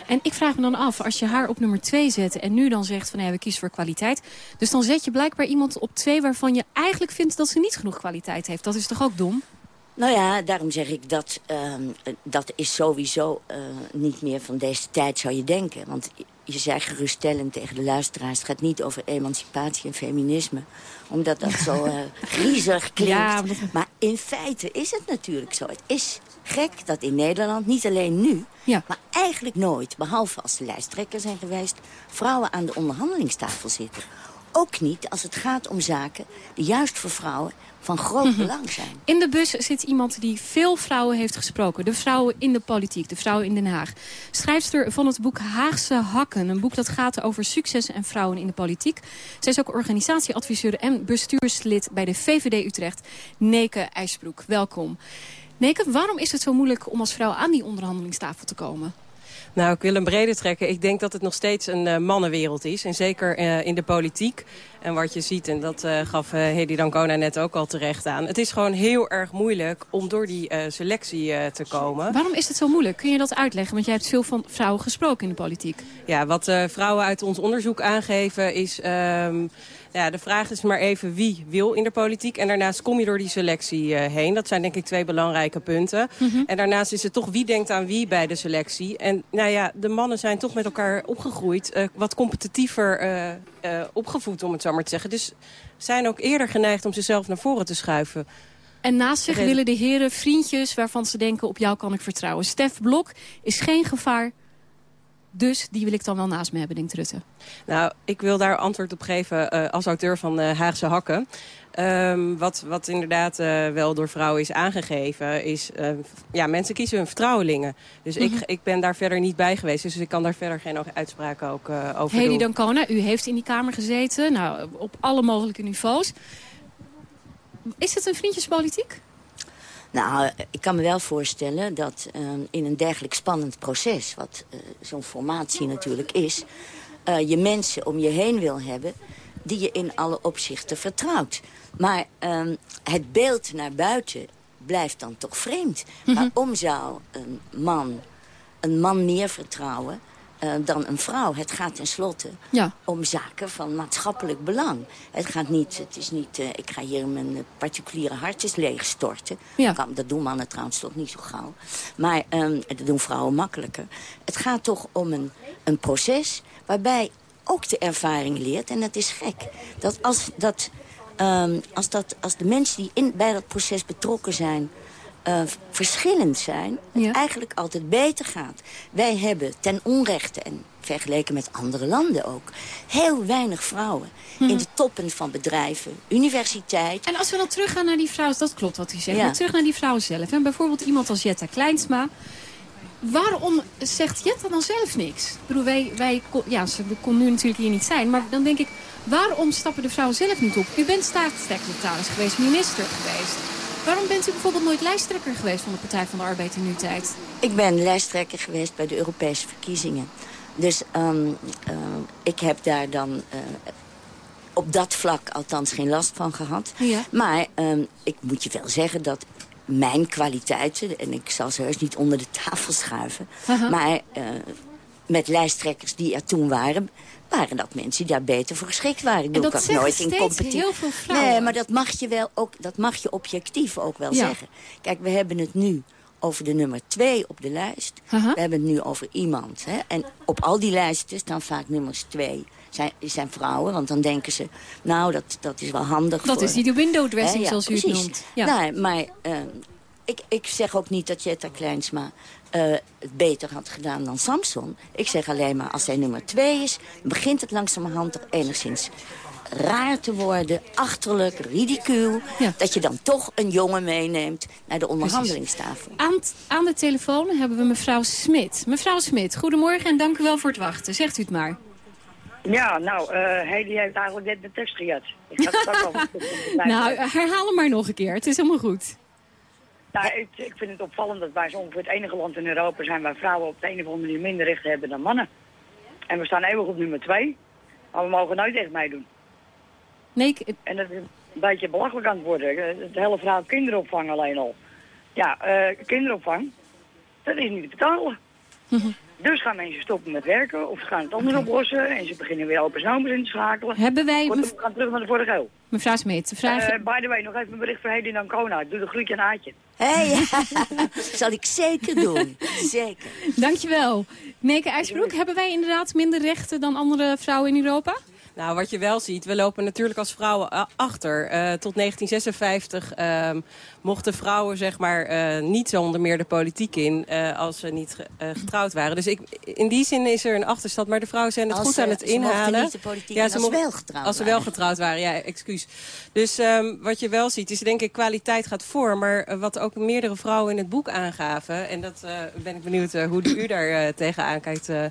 En ik vraag me dan af, als je haar op nummer 2 zet... en nu dan zegt van nee, we kiezen voor kwaliteit... dus dan zet je blijkbaar iemand op 2 waarvan je eigenlijk vindt... dat ze niet genoeg kwaliteit heeft. Dat is toch ook dom? Nou ja, daarom zeg ik dat um, dat is sowieso uh, niet meer van deze tijd, zou je denken. Want je zei geruststellend tegen de luisteraars... het gaat niet over emancipatie en feminisme. Omdat dat zo uh, griezelig klinkt. Ja, maar... maar in feite is het natuurlijk zo. Het is gek dat in Nederland, niet alleen nu... Ja. maar eigenlijk nooit, behalve als de lijsttrekker zijn geweest... vrouwen aan de onderhandelingstafel zitten. Ook niet als het gaat om zaken die juist voor vrouwen van groot mm -hmm. belang zijn. In de bus zit iemand die veel vrouwen heeft gesproken. De vrouwen in de politiek, de vrouwen in Den Haag. Schrijfster van het boek Haagse Hakken. Een boek dat gaat over succes en vrouwen in de politiek. Zij is ook organisatieadviseur en bestuurslid bij de VVD Utrecht. Neke IJsbroek, welkom. Neke, waarom is het zo moeilijk om als vrouw aan die onderhandelingstafel te komen? Nou, ik wil hem breder trekken. Ik denk dat het nog steeds een uh, mannenwereld is. En zeker uh, in de politiek. En wat je ziet, en dat uh, gaf Hedy Dancona net ook al terecht aan. Het is gewoon heel erg moeilijk om door die selectie te komen. Waarom is het zo moeilijk? Kun je dat uitleggen? Want jij hebt veel van vrouwen gesproken in de politiek. Ja, wat vrouwen uit ons onderzoek aangeven is... Um, ja, de vraag is maar even wie wil in de politiek. En daarnaast kom je door die selectie uh, heen. Dat zijn denk ik twee belangrijke punten. Mm -hmm. En daarnaast is het toch wie denkt aan wie bij de selectie. En nou ja, de mannen zijn toch met elkaar opgegroeid. Uh, wat competitiever uh, opgevoed, om het zo maar te zeggen. Dus zijn ook eerder geneigd om zichzelf naar voren te schuiven. En naast zich willen de heren vriendjes waarvan ze denken op jou kan ik vertrouwen. Stef Blok is geen gevaar dus die wil ik dan wel naast me hebben, denkt Rutte. Nou, ik wil daar antwoord op geven uh, als auteur van uh, Haagse Hakken. Um, wat, wat inderdaad uh, wel door vrouwen is aangegeven, is... ja, mensen kiezen hun vertrouwelingen. Dus mm -hmm. ik, ik ben daar verder niet bij geweest. Dus ik kan daar verder geen uitspraken ook over Hedy doen. Dancona, u heeft in die Kamer gezeten, nou, op alle mogelijke niveaus. Is het een vriendjespolitiek? Nou, ik kan me wel voorstellen dat uh, in een dergelijk spannend proces... wat uh, zo'n formatie natuurlijk is... Uh, je mensen om je heen wil hebben die je in alle opzichten vertrouwt. Maar ehm, het beeld naar buiten blijft dan toch vreemd. Mm -hmm. Waarom zou een man een man meer vertrouwen uh, dan een vrouw. Het gaat tenslotte ja. om zaken van maatschappelijk belang. Het gaat niet, het is niet, uh, ik ga hier mijn particuliere hartjes leegstorten. Ja. Kan, dat doen mannen trouwens toch niet zo gauw. Maar um, dat doen vrouwen makkelijker. Het gaat toch om een, een proces waarbij ook de ervaring leert. En dat is gek. Dat als, dat, um, als, dat, als de mensen die in, bij dat proces betrokken zijn uh, verschillend zijn, het ja. eigenlijk altijd beter gaat. Wij hebben ten onrechte, en vergeleken met andere landen ook... heel weinig vrouwen hm. in de toppen van bedrijven, universiteit. En als we dan teruggaan naar die vrouwen, dat klopt wat u zegt... Ja. maar terug naar die vrouwen zelf. En bijvoorbeeld iemand als Jetta Kleinsma... Waarom zegt Jetta dan zelf niks? Ik bedoel, wij, wij ja, ze kon nu natuurlijk hier niet zijn... maar dan denk ik, waarom stappen de vrouwen zelf niet op? U bent staatssecretaris geweest, minister geweest... Waarom bent u bijvoorbeeld nooit lijsttrekker geweest van de Partij van de Arbeid in uw tijd? Ik ben lijsttrekker geweest bij de Europese verkiezingen. Dus um, uh, ik heb daar dan uh, op dat vlak althans geen last van gehad. Ja. Maar ehm, ik moet je wel zeggen dat mijn kwaliteiten... en ik zal ze heus niet onder de tafel schuiven... Maar eh, met lijsttrekkers die er toen waren waren dat mensen die daar beter voor geschikt waren. Ik bedoel, dat ik nooit in steeds competitie. heel veel vrouwen. Nee, maar dat mag je wel ook, dat mag je objectief ook wel Ja. zeggen. Kijk, we hebben het nu over de nummer twee op de lijst. We hebben het nu over iemand. Hè? En op al die lijsten staan vaak nummers twee. Zijn, zijn vrouwen, want dan denken ze... nou, dat, dat is wel handig Dat voor... is die de window dressing, Hè, ja, zoals u het noemt. Ja. Nee, maar eh, ik, ik zeg ook niet dat Jetta Kleinsma eh, het beter had gedaan dan Samson. Ik zeg alleen maar, als zij nummer twee is... dan begint het langzamerhand toch enigszins raar te worden, achterlijk, ridicuul... dat je dan toch een jongen meeneemt naar de onderhandelingstafel. Aan, aan de telefoon hebben we mevrouw Smit. Mevrouw Smit, goedemorgen en dank u wel voor het wachten. Zegt u het maar. Ja, nou, eh Hedy heeft eigenlijk net de tekst gejat. Ik ga het ook wel Nou, herhaal hem maar nog een keer. Het is helemaal goed. Nou, ik, ik vind het opvallend dat wij zo ongeveer het enige land in Europa zijn waar vrouwen op de een of andere manier minder rechten hebben dan mannen. En we staan eeuwig op nummer twee, maar we mogen nooit echt meedoen. Nee, ik- En dat is een beetje belachelijk aan het worden. Het hele verhaal kinderopvang alleen al. Ja, eh, kinderopvang, dat is niet te betalen. Dus gaan mensen stoppen met werken of ze gaan het anders oplossen en ze beginnen weer open zomers in te schakelen. Hebben wij... Kortom, we gaan terug naar de vorige eeuw. Mevrouw Smit, de vraag... Eh, by the way, nog even een bericht voor Hedy Ancona. Doe de groetje aan Aatje. Hé, ja. zal ik zeker doen. Zeker. Dankjewel. Neke IJsbroek, hebben wij inderdaad minder rechten dan andere vrouwen in Europa? Nou, wat je wel ziet, we lopen natuurlijk als vrouwen a- achter. Eh, tot 1956 ehm, mochten vrouwen zeg maar eh, niet zonder meer de politiek in eh, als ze niet ge- eh, getrouwd waren. Dus ik, in die zin is er een achterstand, maar de vrouwen zijn het Als goed ze- aan het inhalen. niet de politiek in als ze wel getrouwd Als ze wel getrouwd waren, ja, excuus. Dus ehm, wat je wel ziet is denk ik kwaliteit gaat voor. Maar eh, wat ook meerdere vrouwen in het boek aangaven... en dat eh, ben ik benieuwd eh, hoe u daar eh, tegenaan kijkt... eh,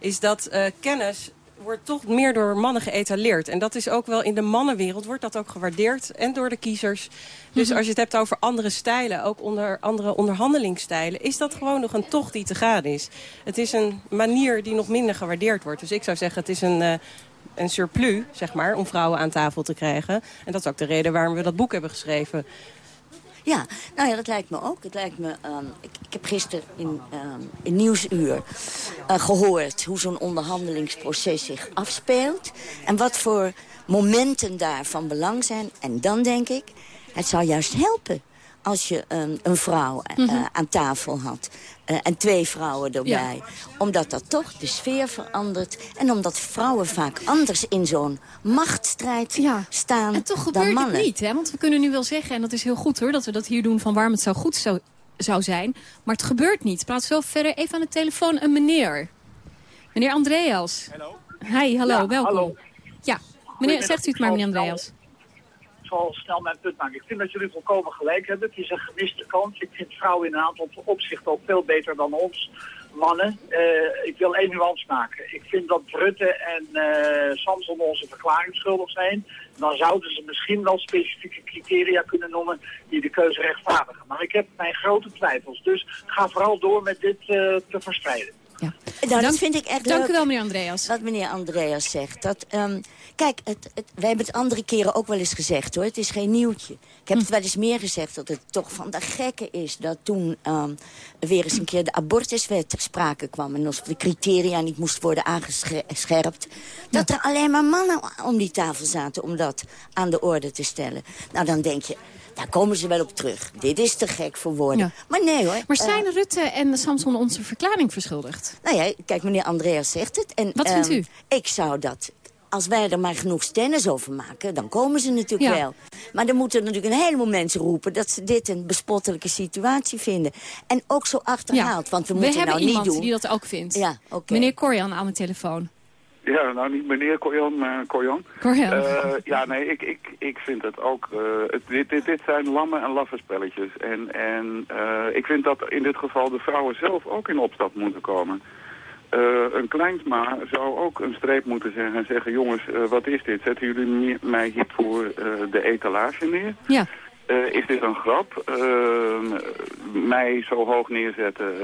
is dat eh, kennis wordt toch meer door mannen geëtaleerd. En dat is ook wel in de mannenwereld wordt dat ook gewaardeerd. En door de kiezers. Dus Mhm. als je het hebt over andere stijlen, ook onder andere onderhandelingsstijlen... is dat gewoon nog een tocht die te gaan is. Het is een manier die nog minder gewaardeerd wordt. Dus ik zou zeggen, het is een... eh, een surplus, zeg maar, om vrouwen aan tafel te krijgen. En dat is ook de reden waarom we dat boek hebben geschreven. Ja, nou ja, dat lijkt me ook. Het lijkt me, ehm, ik, heb gisteren in, ehm in Nieuwsuur eh, gehoord hoe zo'n onderhandelingsproces zich afspeelt. En wat voor momenten daar van belang zijn. En dan denk ik, het zou juist helpen als je ehm, een vrouw eh, Mhm. aan tafel had. eh, en twee vrouwen erbij. Omdat dat toch de sfeer verandert. En omdat vrouwen vaak anders in zo'n machtsstrijd staan En toch dan gebeurt mannen. het niet, hè? Want we kunnen nu wel zeggen, en dat is heel goed hoor... dat we dat hier doen van waarom het zo goed zou, zou zijn. Maar het gebeurt niet. Praat zo verder even aan de telefoon een meneer. Meneer Andreas. Hallo. Hi, hallo, Ja, welkom. hallo. Ja, meneer, zegt u het maar, meneer Andreas. Snel mijn punt maken. Ik vind dat jullie volkomen gelijk hebben. Het is een gemiste kans. Ik vind vrouwen in een aantal opzichten ook veel beter dan ons mannen. Eh, ik wil één nuance maken. Ik vind dat Rutte en eh, Samson onze verklaring schuldig zijn. Dan zouden ze misschien wel specifieke criteria kunnen noemen die de keuze rechtvaardigen. Maar ik heb mijn grote twijfels. Dus ga vooral door met dit eh, te verspreiden. Nou, dat vind ik echt dank leuk. u wel, meneer Andreas. Wat meneer Andreas zegt. Dat, ehm, kijk, het, het, wij hebben het andere keren ook wel eens gezegd hoor. Het is geen nieuwtje. Ik heb het wel eens meer gezegd dat het toch van de gekke is... dat toen ehm, weer eens een keer de abortuswet ter sprake kwam... en als de criteria niet moest worden aangescherpt... dat er alleen maar mannen om die tafel zaten om dat aan de orde te stellen. Nou, dan denk je, daar komen ze wel op terug. Dit is te gek voor woorden. Ja. Maar nee hoor. Maar eh, zijn Rutte en Samson onze verklaring verschuldigd? nou ja, kijk, meneer Andreas zegt het. En, Wat vindt ehm, u? Ik zou dat... Als wij er maar genoeg stennis over maken, dan komen ze natuurlijk Ja. wel. Maar dan moeten natuurlijk een heleboel mensen roepen... dat ze dit een bespottelijke situatie vinden. En ook zo achterhaald, want we, We moeten hebben nou niet iemand doen... die dat ook vindt. Ja, oké. Meneer Korjan aan de telefoon. Ja, nou niet meneer Korjan, maar. Korjan. Eh, ja, nee, ik, ik, ik vind het ook... eh, het, dit, dit, dit zijn lamme en laffe spelletjes. En, en eh, ik vind dat in dit geval de vrouwen zelf ook in opstand moeten komen. Eh, een kleinsma zou ook een streep moeten zeggen en zeggen... jongens, wat is dit? Zetten jullie mij hier voor de etalage neer? Ja. Is dit een grap? Mij zo hoog neerzetten...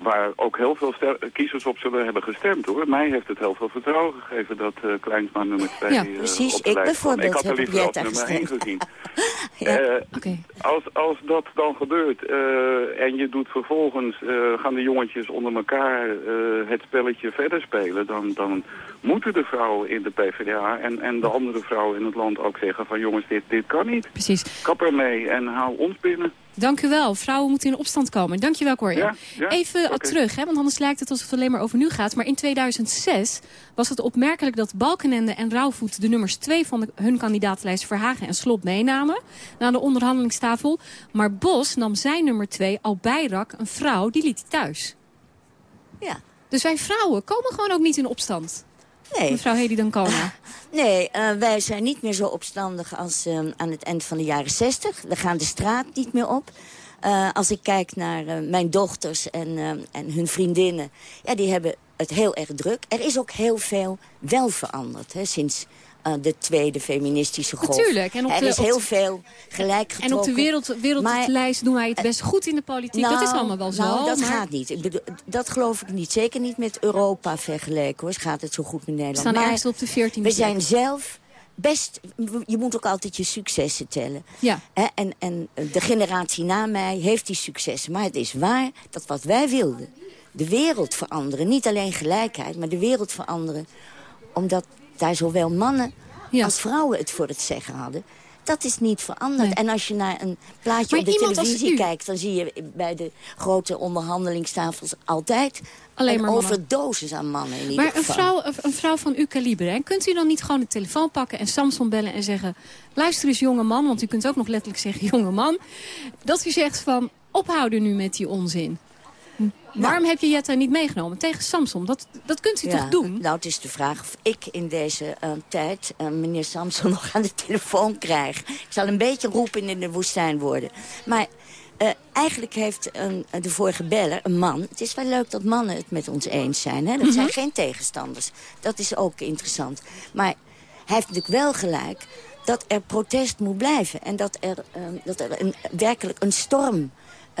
eh, waar ook heel veel kiezers op zullen hebben gestemd hoor. Mij heeft het heel veel vertrouwen gegeven dat uh, Kleinsma nummer 2 Ja, uh, precies. op de Ik lijst bijvoorbeeld Ik had er liever op nummer 1 gestemd. gezien. Ja, Eh, als, als dat dan gebeurt eh, en je doet vervolgens, eh, gaan de jongetjes onder elkaar eh, het spelletje verder spelen, dan, dan moeten de vrouwen in de PvdA en, en de andere vrouwen in het land ook zeggen van jongens, dit, dit kan niet. Precies. Kap ermee en haal ons binnen. Dank u wel. Vrouwen moeten in opstand komen. Dank je wel, Corja. Ja, ja, Even terug, hè, want anders lijkt het alsof het alleen maar over nu gaat. Maar in 2006 was het opmerkelijk dat Balkenende en Rauwvoet... de nummers twee van de, hun kandidaatlijst Verhagen en Slot meenamen... naar de onderhandelingstafel. Maar Bos nam zijn nummer twee, Al Bayrak, een vrouw, die liet hij thuis. Ja. Dus wij vrouwen komen gewoon ook niet in opstand. Nee. Mevrouw Hedy Dancona. Nee, eh, wij zijn niet meer zo opstandig als eh, aan het eind van de jaren zestig. We gaan de straat niet meer op. Eh, als ik kijk naar eh, mijn dochters en, eh, en hun vriendinnen... Ja, die hebben het heel erg druk. Er is ook heel veel wel veranderd hè, sinds eh, de tweede feministische golf. Natuurlijk, en op er de- is heel de- veel gelijk getrokken. En op de wereld, wereldlijst doen wij het best goed in de politiek. dat is Nou, allemaal wel zo. Nou, dat maar- gaat niet. Ik bedoel, dat geloof ik niet. Zeker niet met Europa vergeleken, hoor. Gaat het zo goed met Nederland. We staan ergens op de 14e We plek. zijn zelf best... Je moet ook altijd je successen tellen. Ja. En, en de generatie na mij heeft die successen. Maar het is waar dat wat wij wilden... de wereld veranderen, niet alleen gelijkheid... maar de wereld veranderen... omdat daar zowel mannen als vrouwen het voor het zeggen hadden... Dat is niet veranderd. En als je naar een plaatje Maar op de televisie kijkt... dan zie je bij de grote onderhandelingstafels altijd... Alleen een maar mannen. overdosis aan mannen in ieder Maar een geval. vrouw, een- een vrouw van uw kaliber, hè, kunt u dan niet gewoon de telefoon pakken en Samson bellen en zeggen... luister eens jonge man, want u kunt ook nog letterlijk zeggen jonge man... dat u zegt van ophouden nu met die onzin. Waarom heb je Jetta niet meegenomen tegen Samson? Dat, dat kunt u Ja, toch doen? Nou, het is de vraag of ik in deze eh, tijd eh, meneer Samson nog aan de telefoon krijg. Ik zal een beetje roepen in de woestijn worden. Maar eh, eigenlijk heeft een, de vorige beller, een man... Het is wel leuk dat mannen het met ons eens zijn. Hè? Dat zijn geen tegenstanders. Dat is ook interessant. Maar hij heeft natuurlijk wel gelijk dat er protest moet blijven. En dat er, dat er een, werkelijk een storm...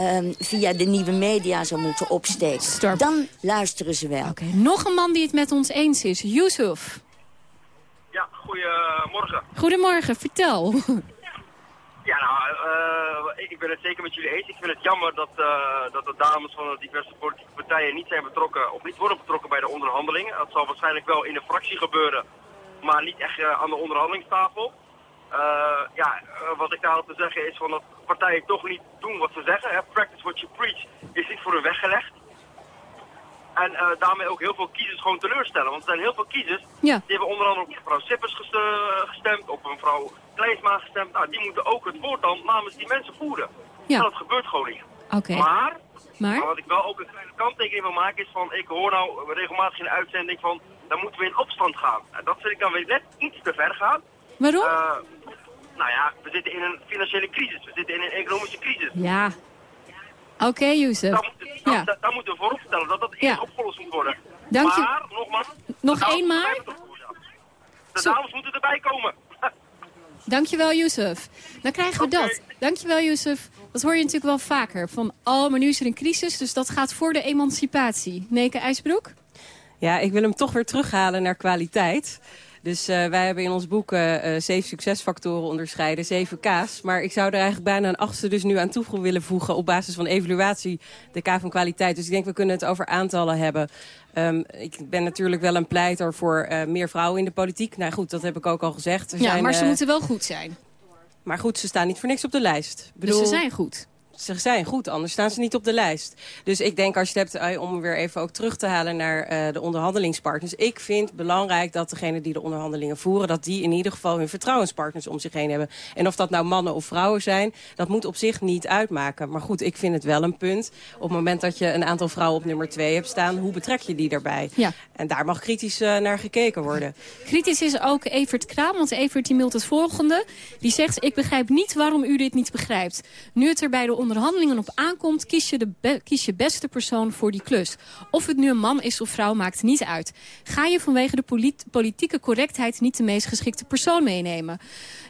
eh, via de nieuwe media zou moeten opsteken. Dan luisteren ze wel. Oké, nog een man die het met ons eens is. Yusuf. Ja, goedemorgen. Goedemorgen, vertel. Ja, nou, eh, ik ben het zeker met jullie eens. Ik vind het jammer dat, eh, dat de dames van de diverse politieke partijen niet zijn betrokken, of niet worden betrokken bij de onderhandelingen. Dat zal waarschijnlijk wel in de fractie gebeuren, maar niet echt eh, aan de onderhandelingstafel. Eh, ja, wat ik daarop te zeggen is van dat partijen toch niet doen wat ze zeggen. Hè. Practice what you preach is niet voor hun weggelegd. En eh, daarmee ook heel veel kiezers gewoon teleurstellen. Want er zijn heel veel kiezers Ja. die hebben onder andere op mevrouw Sippers eh, gestemd, op mevrouw Kleinsma gestemd. Nou, die moeten ook het woord dan namens die mensen voeren. Ja. En dat gebeurt gewoon niet. Oké. Maar, Maar? maar wat ik wel ook een kleine kanttekening wil maken is van, ik hoor nou regelmatig in de uitzending van, dan moeten we in opstand gaan. En dat vind ik dan weer net iets te ver gaan. Waarom? Eh, nou ja, we zitten in een financiële crisis, we zitten in een economische crisis. Ja. Oké, Yusuf. Daar, moet- daar, Ja. daar- daar moeten we voorop stellen dat dat eerst opgelost moet worden. Dank je. Maar, nogmaals... Nog één maar? De dames moeten erbij komen. Dankjewel, Yusuf. Dan krijgen we dat. Dankjewel, Yusuf. Dat hoor je natuurlijk wel vaker. Van, oh, maar nu is er een crisis, dus dat gaat voor de emancipatie. Neke IJsbroek? Ja, ik wil hem toch weer terughalen naar kwaliteit. Dus eh, wij hebben in ons boek eh, eh, zeven succesfactoren onderscheiden, zeven K's. Maar ik zou er eigenlijk bijna een achtste dus nu aan toe willen voegen... op basis van evaluatie, de K van kwaliteit. Dus ik denk we kunnen het over aantallen hebben. Ehm, ik ben natuurlijk wel een pleiter voor meer vrouwen in de politiek. Nou goed, dat heb ik ook al gezegd. Er Ja, zijn, maar ze moeten wel goed zijn. Maar goed, ze staan niet voor niks op de lijst. Ik Dus ze zijn goed. Ze zijn goed, anders staan ze niet op de lijst. Dus ik denk, als je het hebt, eh, om weer even ook terug te halen naar eh, de onderhandelingspartners. Ik vind belangrijk dat degenen die de onderhandelingen voeren, dat die in ieder geval hun vertrouwenspartners om zich heen hebben. En of dat nou mannen of vrouwen zijn, dat moet op zich niet uitmaken. Maar goed, ik vind het wel een punt. Op het moment dat je een aantal vrouwen op nummer twee hebt staan, hoe betrek je die daarbij? Ja. En daar mag kritisch eh, naar gekeken worden. Kritisch is ook Evert Kraam, want Evert die mailt het volgende. Die zegt, ik begrijp niet waarom u dit niet begrijpt. Nu het er bij de onderhandelingen op aankomt, kies je de kies je beste persoon voor die klus. Of het nu een man is of vrouw, maakt niet uit. Ga je vanwege de polit- politieke correctheid niet de meest geschikte persoon meenemen.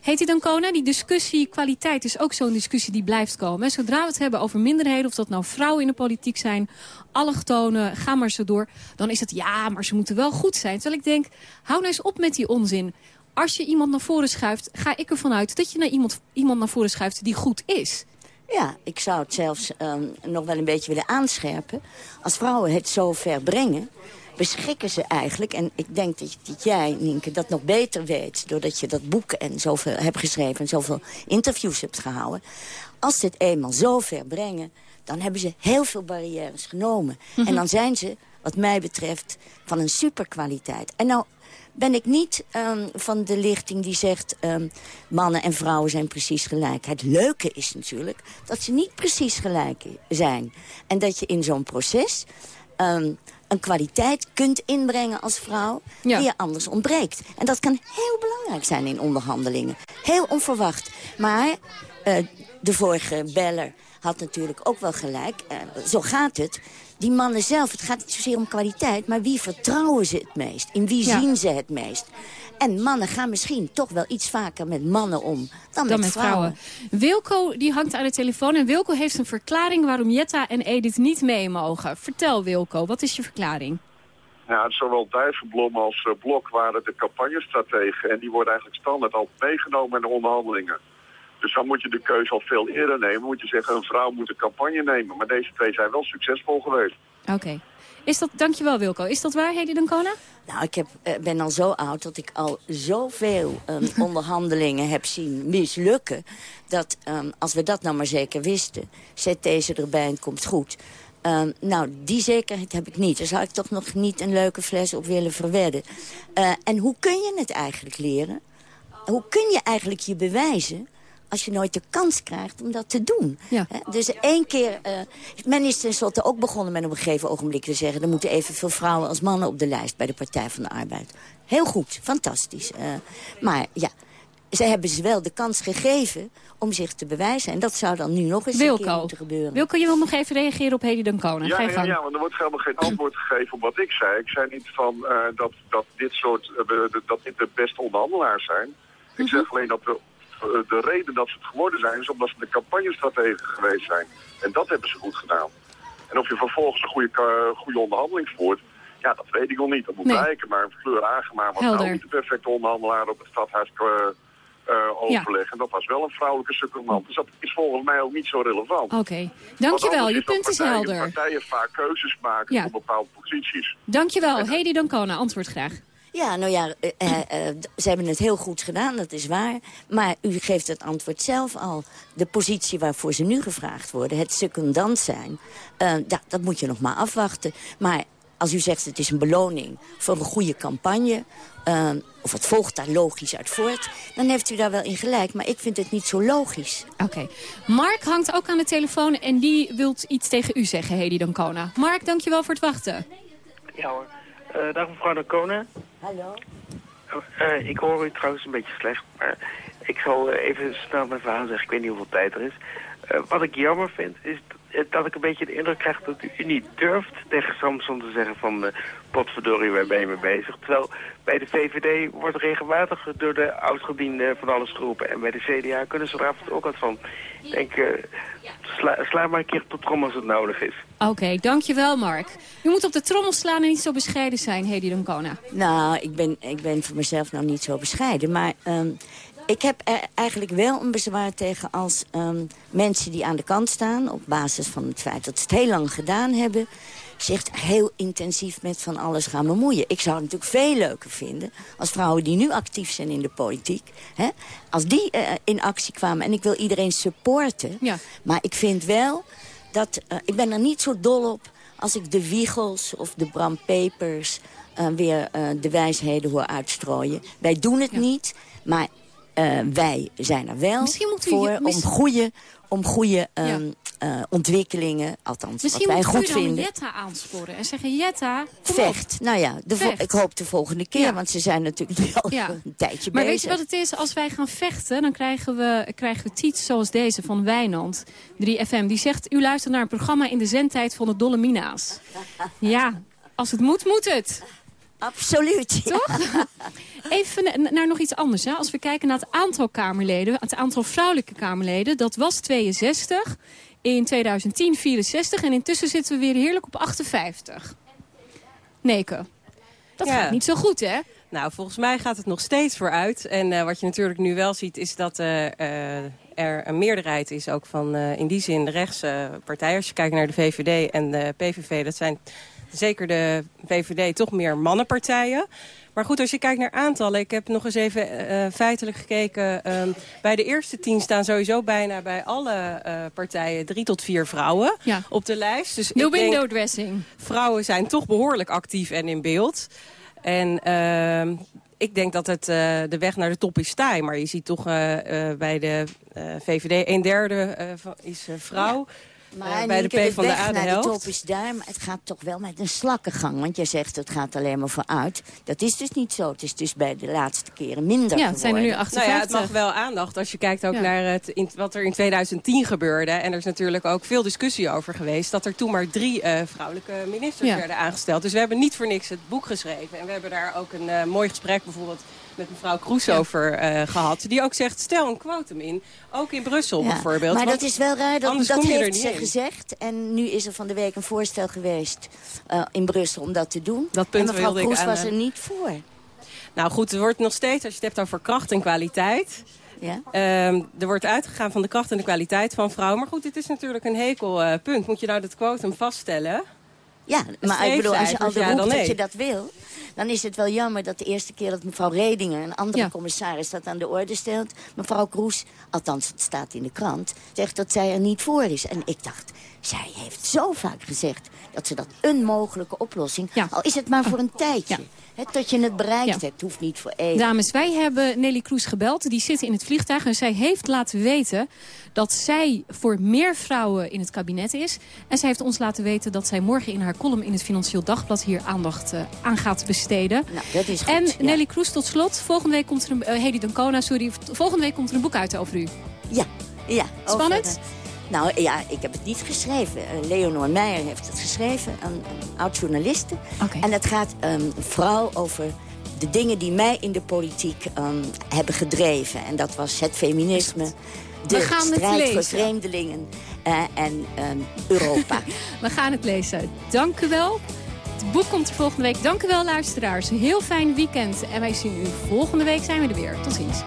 Heet hij dan Kona? Die discussie kwaliteit is ook zo'n discussie die blijft komen. Zodra we het hebben over minderheden, of dat nou vrouwen in de politiek zijn, allochtonen, ga maar zo door. Dan is het ja, maar ze moeten wel goed zijn. Terwijl ik denk, hou nou eens op met die onzin. Als je iemand naar voren schuift, ga ik ervan uit dat je naar iemand, iemand naar voren schuift die goed is. Ja, ik zou het zelfs ehm, nog wel een beetje willen aanscherpen. Als vrouwen het zo ver brengen, beschikken ze eigenlijk... en ik denk dat, dat jij, Nienke, dat nog beter weet... doordat je dat boek en zoveel hebt geschreven en zoveel interviews hebt gehouden... als ze het eenmaal zo ver brengen, dan hebben ze heel veel barrières genomen. En dan zijn ze, wat mij betreft, van een superkwaliteit. En nou ben ik niet ehm, van de lichting die zegt... ehm, mannen en vrouwen zijn precies gelijk. Het leuke is natuurlijk dat ze niet precies gelijk zijn. En dat je in zo'n proces ehm, een kwaliteit kunt inbrengen als vrouw... die je anders ontbreekt. En dat kan heel belangrijk zijn in onderhandelingen. Heel onverwacht. Maar eh, de vorige beller had natuurlijk ook wel gelijk. Eh, zo gaat het. Die mannen zelf, het gaat niet zozeer om kwaliteit... maar wie vertrouwen ze het meest? In wie Ja. zien ze het meest? En mannen gaan misschien toch wel iets vaker met mannen om dan, dan met, met vrouwen. Wilco die hangt aan de telefoon en Wilco heeft een verklaring waarom Jetta en Edith niet mee mogen. Vertel Wilco, wat is je verklaring? Ja, zowel Dijsselblom als eh, Blok waren de campagnestrategen. En die worden eigenlijk standaard al meegenomen in de onderhandelingen. Dus dan moet je de keuze al veel eerder nemen. Moet je zeggen, een vrouw moet een campagne nemen. Maar deze twee zijn wel succesvol geweest. Oké. Is dat, dankjewel Wilco. Is dat waar, Hedy Dancona? Nou, ik heb, eh, ben al zo oud dat ik al zoveel um, onderhandelingen heb zien mislukken. Dat um, als we dat nou maar zeker wisten, zet deze erbij en komt goed. Um, nou, die zekerheid heb ik niet. Daar zou ik toch nog niet een leuke fles op willen verwedden. Uh, en hoe kun je het eigenlijk leren? Hoe kun je eigenlijk je bewijzen als je nooit de kans krijgt om dat te doen. Ja. Dus één keer... Uh, men is tenslotte ook begonnen met op een gegeven ogenblik te zeggen... er moeten evenveel vrouwen als mannen op de lijst bij de Partij van de Arbeid. Heel goed, fantastisch. Uh, maar ja, ze hebben ze wel de kans gegeven om zich te bewijzen. En dat zou dan nu nog eens Wilco. een keer moeten gebeuren. Wilco, je wil nog even reageren op Hedy Dancona. Ja, Ga je ja, gang. ja, want er wordt helemaal geen antwoord gegeven op wat ik zei. Ik zei niet van uh, dat, dat dit soort, uh, dat dit de beste onderhandelaars zijn. Ik Mhm. zeg alleen dat de, de reden dat ze het geworden zijn, is omdat ze de campagnestrategen geweest zijn. En dat hebben ze goed gedaan. En of je vervolgens een goede, goede onderhandeling voert, ja, dat weet ik nog niet. Dat moet Nee. blijken. Maar Fleur Agema was Helder. nou niet de perfecte onderhandelaar op het stadhuis uh, uh, overleg. En dat was wel een vrouwelijke secondant. Dus dat is volgens mij ook niet zo relevant. Oké, dankjewel. Je punt is helder. partijen vaak keuzes maken Ja. op bepaalde posities. Dankjewel. Hedy Dancona, antwoord graag. Ja, nou ja, uh, uh, uh, ze hebben het heel goed gedaan, dat is waar. Maar u geeft het antwoord zelf al. De positie waarvoor ze nu gevraagd worden, het secondant zijn... uh, ja, dat moet je nog maar afwachten. Maar als u zegt het is een beloning voor een goede campagne... Uh, of het volgt daar logisch uit voort, dan heeft u daar wel in gelijk. Maar ik vind het niet zo logisch. Oké. Okay. Mark hangt ook aan de telefoon en die wilt iets tegen u zeggen, Hedy Dancona. Mark, dankjewel voor het wachten. Ja hoor. Uh, dag mevrouw Dancona. Hallo. Uh, ik hoor u trouwens een beetje slecht, maar ik zal uh, even snel mijn verhaal zeggen. Ik weet niet hoeveel tijd er is. Uh, wat ik jammer vind, is dat ik een beetje de indruk krijg dat u niet durft tegen Samson te zeggen van... Uh, potverdorie, waar ben je mee bezig? Terwijl bij de VVD wordt regelmatig door de oudgedienden van alles geroepen. En bij de CDA kunnen ze er af en toe ook wat van. Ik denk, uh, sla, sla, maar een keer op de trommel als het nodig is. Oké, okay, dankjewel Mark. U moet op de trommel slaan en niet zo bescheiden zijn, Hedy Dancona. Nou, ik ben, ik ben voor mezelf nou niet zo bescheiden, maar... Um, ik heb er eigenlijk wel een bezwaar tegen als um, mensen die aan de kant staan... op basis van het feit dat ze het heel lang gedaan hebben... zich heel intensief met van alles gaan bemoeien. Ik zou het natuurlijk veel leuker vinden als vrouwen die nu actief zijn in de politiek... Hè, als die uh, in actie kwamen. En ik wil iedereen supporten. Ja. Maar ik vind wel dat... Uh, ik ben er niet zo dol op als ik de Wiegels of de Bram Pepers... Uh, weer de wijsheden hoor uitstrooien. Wij doen het ja. niet, maar... Uh, wij zijn er wel misschien moet voor om goede, om goede um, ja. eh, ontwikkelingen. Althans, Misschien wat wij moet goed u dan vinden. Jetta aansporen en zeggen... Jetta, kom op. Vecht. Nou ja, de Vecht. ik hoop de volgende keer, Ja. want ze zijn natuurlijk wel Ja. een tijdje Maar bezig. weet je wat het is? Als wij gaan vechten, dan krijgen we, krijgen we tweets zoals deze van Wijnand, 3FM. Die zegt, u luistert naar een programma in de zendtijd van de Dolle Mina's. Ja, als het moet, moet het. Absoluut. Toch? Even na- naar nog iets anders. Hè. Als we kijken naar het aantal Kamerleden, het aantal vrouwelijke Kamerleden, dat was 62. In 2010 64 en intussen zitten we weer heerlijk op 58. Neke, dat Ja. gaat niet zo goed hè? Nou, volgens mij gaat het nog steeds vooruit. En eh, wat je natuurlijk nu wel ziet is dat eh, eh, er een meerderheid is ook van eh, in die zin de rechtse partijen. Als je kijkt naar de VVD en de PVV, dat zijn zeker de VVD toch meer mannenpartijen. Maar goed, als je kijkt naar aantallen, ik heb nog eens even eh, feitelijk gekeken. ehm, bij de eerste tien staan sowieso bijna bij alle eh, partijen drie tot vier vrouwen Ja. op de lijst. Dus No ik denk- window dressing. vrouwen zijn toch behoorlijk actief en in beeld. En ehm, ik denk dat het eh, de weg naar de top is taai. Maar je ziet toch eh, eh, bij de eh, VVD een derde eh, is eh, vrouw. Maar Eh, bij de Nienke, P van de weg A de naar de helft. top is daar, maar het gaat toch wel met een slakkengang. Want jij zegt het gaat alleen maar vooruit. Dat is dus niet zo. Het is dus bij de laatste keren minder Ja, het zijn er nu geworden. Nou ja, het mag wel aandacht als je kijkt ook Ja. naar het, in- wat er in 2010 gebeurde. En er is natuurlijk ook veel discussie over geweest... dat er toen maar drie eh, vrouwelijke ministers Ja. werden aangesteld. Dus we hebben niet voor niks het boek geschreven. En we hebben daar ook een eh, mooi gesprek bijvoorbeeld met mevrouw Kroes Ja. over eh, gehad. Die ook zegt, stel een quotum in. Ook in Brussel Ja, bijvoorbeeld. Maar dat is wel raar, dat, dat heeft ze in. gezegd. En nu is er van de week een voorstel geweest eh, in Brussel om dat te doen. Dat punt en mevrouw Kroes aan, was er niet voor. Nou goed, er wordt nog steeds, als je het hebt over kracht en kwaliteit... Ja? Ehm, er wordt uitgegaan van de kracht en de kwaliteit van vrouwen. Maar goed, dit is natuurlijk een hekel eh, punt. Moet je nou dat quotum vaststellen? Ja, maar ik bedoel, als je al Streefcijfers, ja, roept dan dat je dat wil... dan is het wel jammer dat de eerste keer dat mevrouw Redingen... een andere Ja. commissaris dat aan de orde stelt... mevrouw Kroes, althans het staat in de krant... zegt dat zij er niet voor is. En ik dacht, zij heeft zo vaak gezegd... dat ze dat een mogelijke oplossing... Ja. al is het maar voor een tijdje... Ja. Hè, tot je het bereikt Ja. hebt, hoeft niet voor even. Dames, wij hebben Nelly Kroes gebeld. Die zit in het vliegtuig en zij heeft laten weten dat zij voor meer vrouwen in het kabinet is. En zij heeft ons laten weten dat zij morgen in haar column in het Financieel Dagblad hier aandacht eh, aan gaat besteden. Nou, dat is goed. En. Nelly Kroes, tot slot, volgende week komt er een, eh, Hedy Dancona, sorry, volgende week komt er een boek uit over u. Ja, ja. over, Spannend? Nou ja, ik heb het niet geschreven. Eh, Leonor Meijer heeft het geschreven, een, een oud-journaliste. En het gaat ehm, vrouw over de dingen die mij in de politiek ehm, hebben gedreven. En dat was het feminisme, de We gaan het strijd voor vreemdelingen eh, en ehm, Europa. We gaan het lezen. Dank u wel. Het boek komt er volgende week. Dank u wel, luisteraars. Een heel fijn weekend. En wij zien u volgende week zijn we er weer. Tot ziens.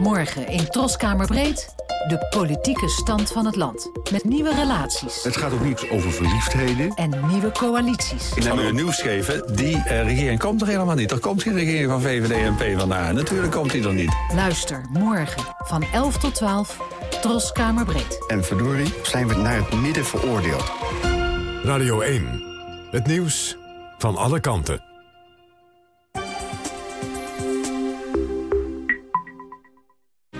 Morgen in Troskamerbreed de politieke stand van het land. Met nieuwe relaties Het gaat ook niet over verliefdheden. en nieuwe coalities. Ik zou u nieuws geven, die eh, regering komt er helemaal niet. Er komt geen regering van VVD en PvdA. Natuurlijk komt die er niet. Luister morgen van 11 tot 12 Troskamerbreed. En verdorie zijn we naar het midden veroordeeld. Radio 1. Het nieuws van alle kanten.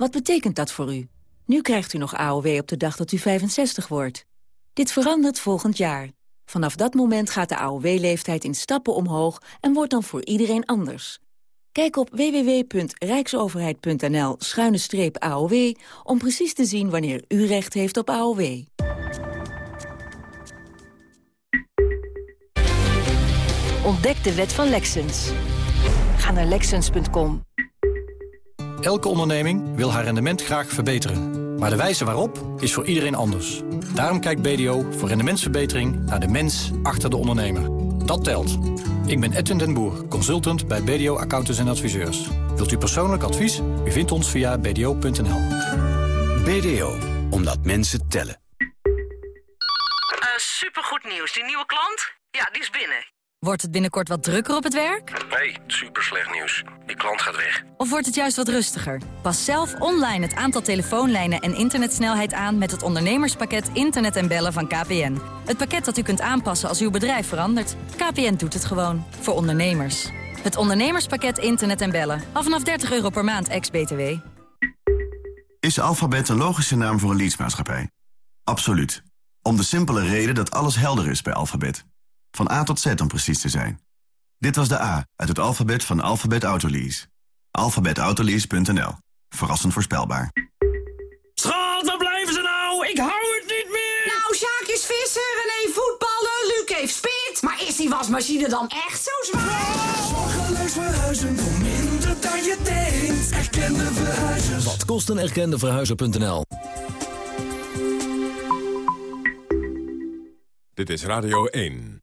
Wat betekent dat voor u? Nu krijgt u nog AOW op de dag dat u 65 wordt. Dit verandert volgend jaar. Vanaf dat moment gaat de AOW-leeftijd in stappen omhoog en wordt dan voor iedereen anders. Kijk op www.rijksoverheid.nl-aow om precies te zien wanneer u recht heeft op AOW. Ontdek de wet van Lexens. Ga naar Lexens.com. Elke onderneming wil haar rendement graag verbeteren. Maar de wijze waarop is voor iedereen anders. Daarom kijkt BDO voor rendementsverbetering naar de mens achter de ondernemer. Dat telt. Ik ben Edwin den Boer, consultant bij BDO Accountants en Adviseurs. Wilt u persoonlijk advies? U vindt ons via bdo.nl. BDO, omdat mensen tellen. Uh, supergoed nieuws. Die nieuwe klant? Ja, die is binnen. Wordt het binnenkort wat drukker op het werk? Nee, super slecht nieuws. Die klant gaat weg. Of wordt het juist wat rustiger? Pas zelf online het aantal telefoonlijnen en internetsnelheid aan... met het ondernemerspakket Internet en Bellen van KPN. Het pakket dat u kunt aanpassen als uw bedrijf verandert. KPN doet het gewoon. Voor ondernemers. Het ondernemerspakket Internet en Bellen. Al vanaf 30 euro per maand, ex-BTW. Is Alphabet een logische naam voor een leadsmaatschappij? Absoluut. Om de simpele reden dat alles helder is bij Alphabet. Van A tot Z om precies te zijn. Dit was de A uit het alfabet van Alphabet Autolease. Alphabetautolease.nl. Verrassend voorspelbaar. Schat, waar blijven ze nou? Ik hou het niet meer! Nou, Sjaak is visser, René voetballen, Luc heeft spit. Maar is die wasmachine dan echt zo zwaar? Zorgeloos verhuizen voor minder dan je denkt. Erkende verhuizers. Wat kost een erkende verhuizer.nl? Dit is Radio 1.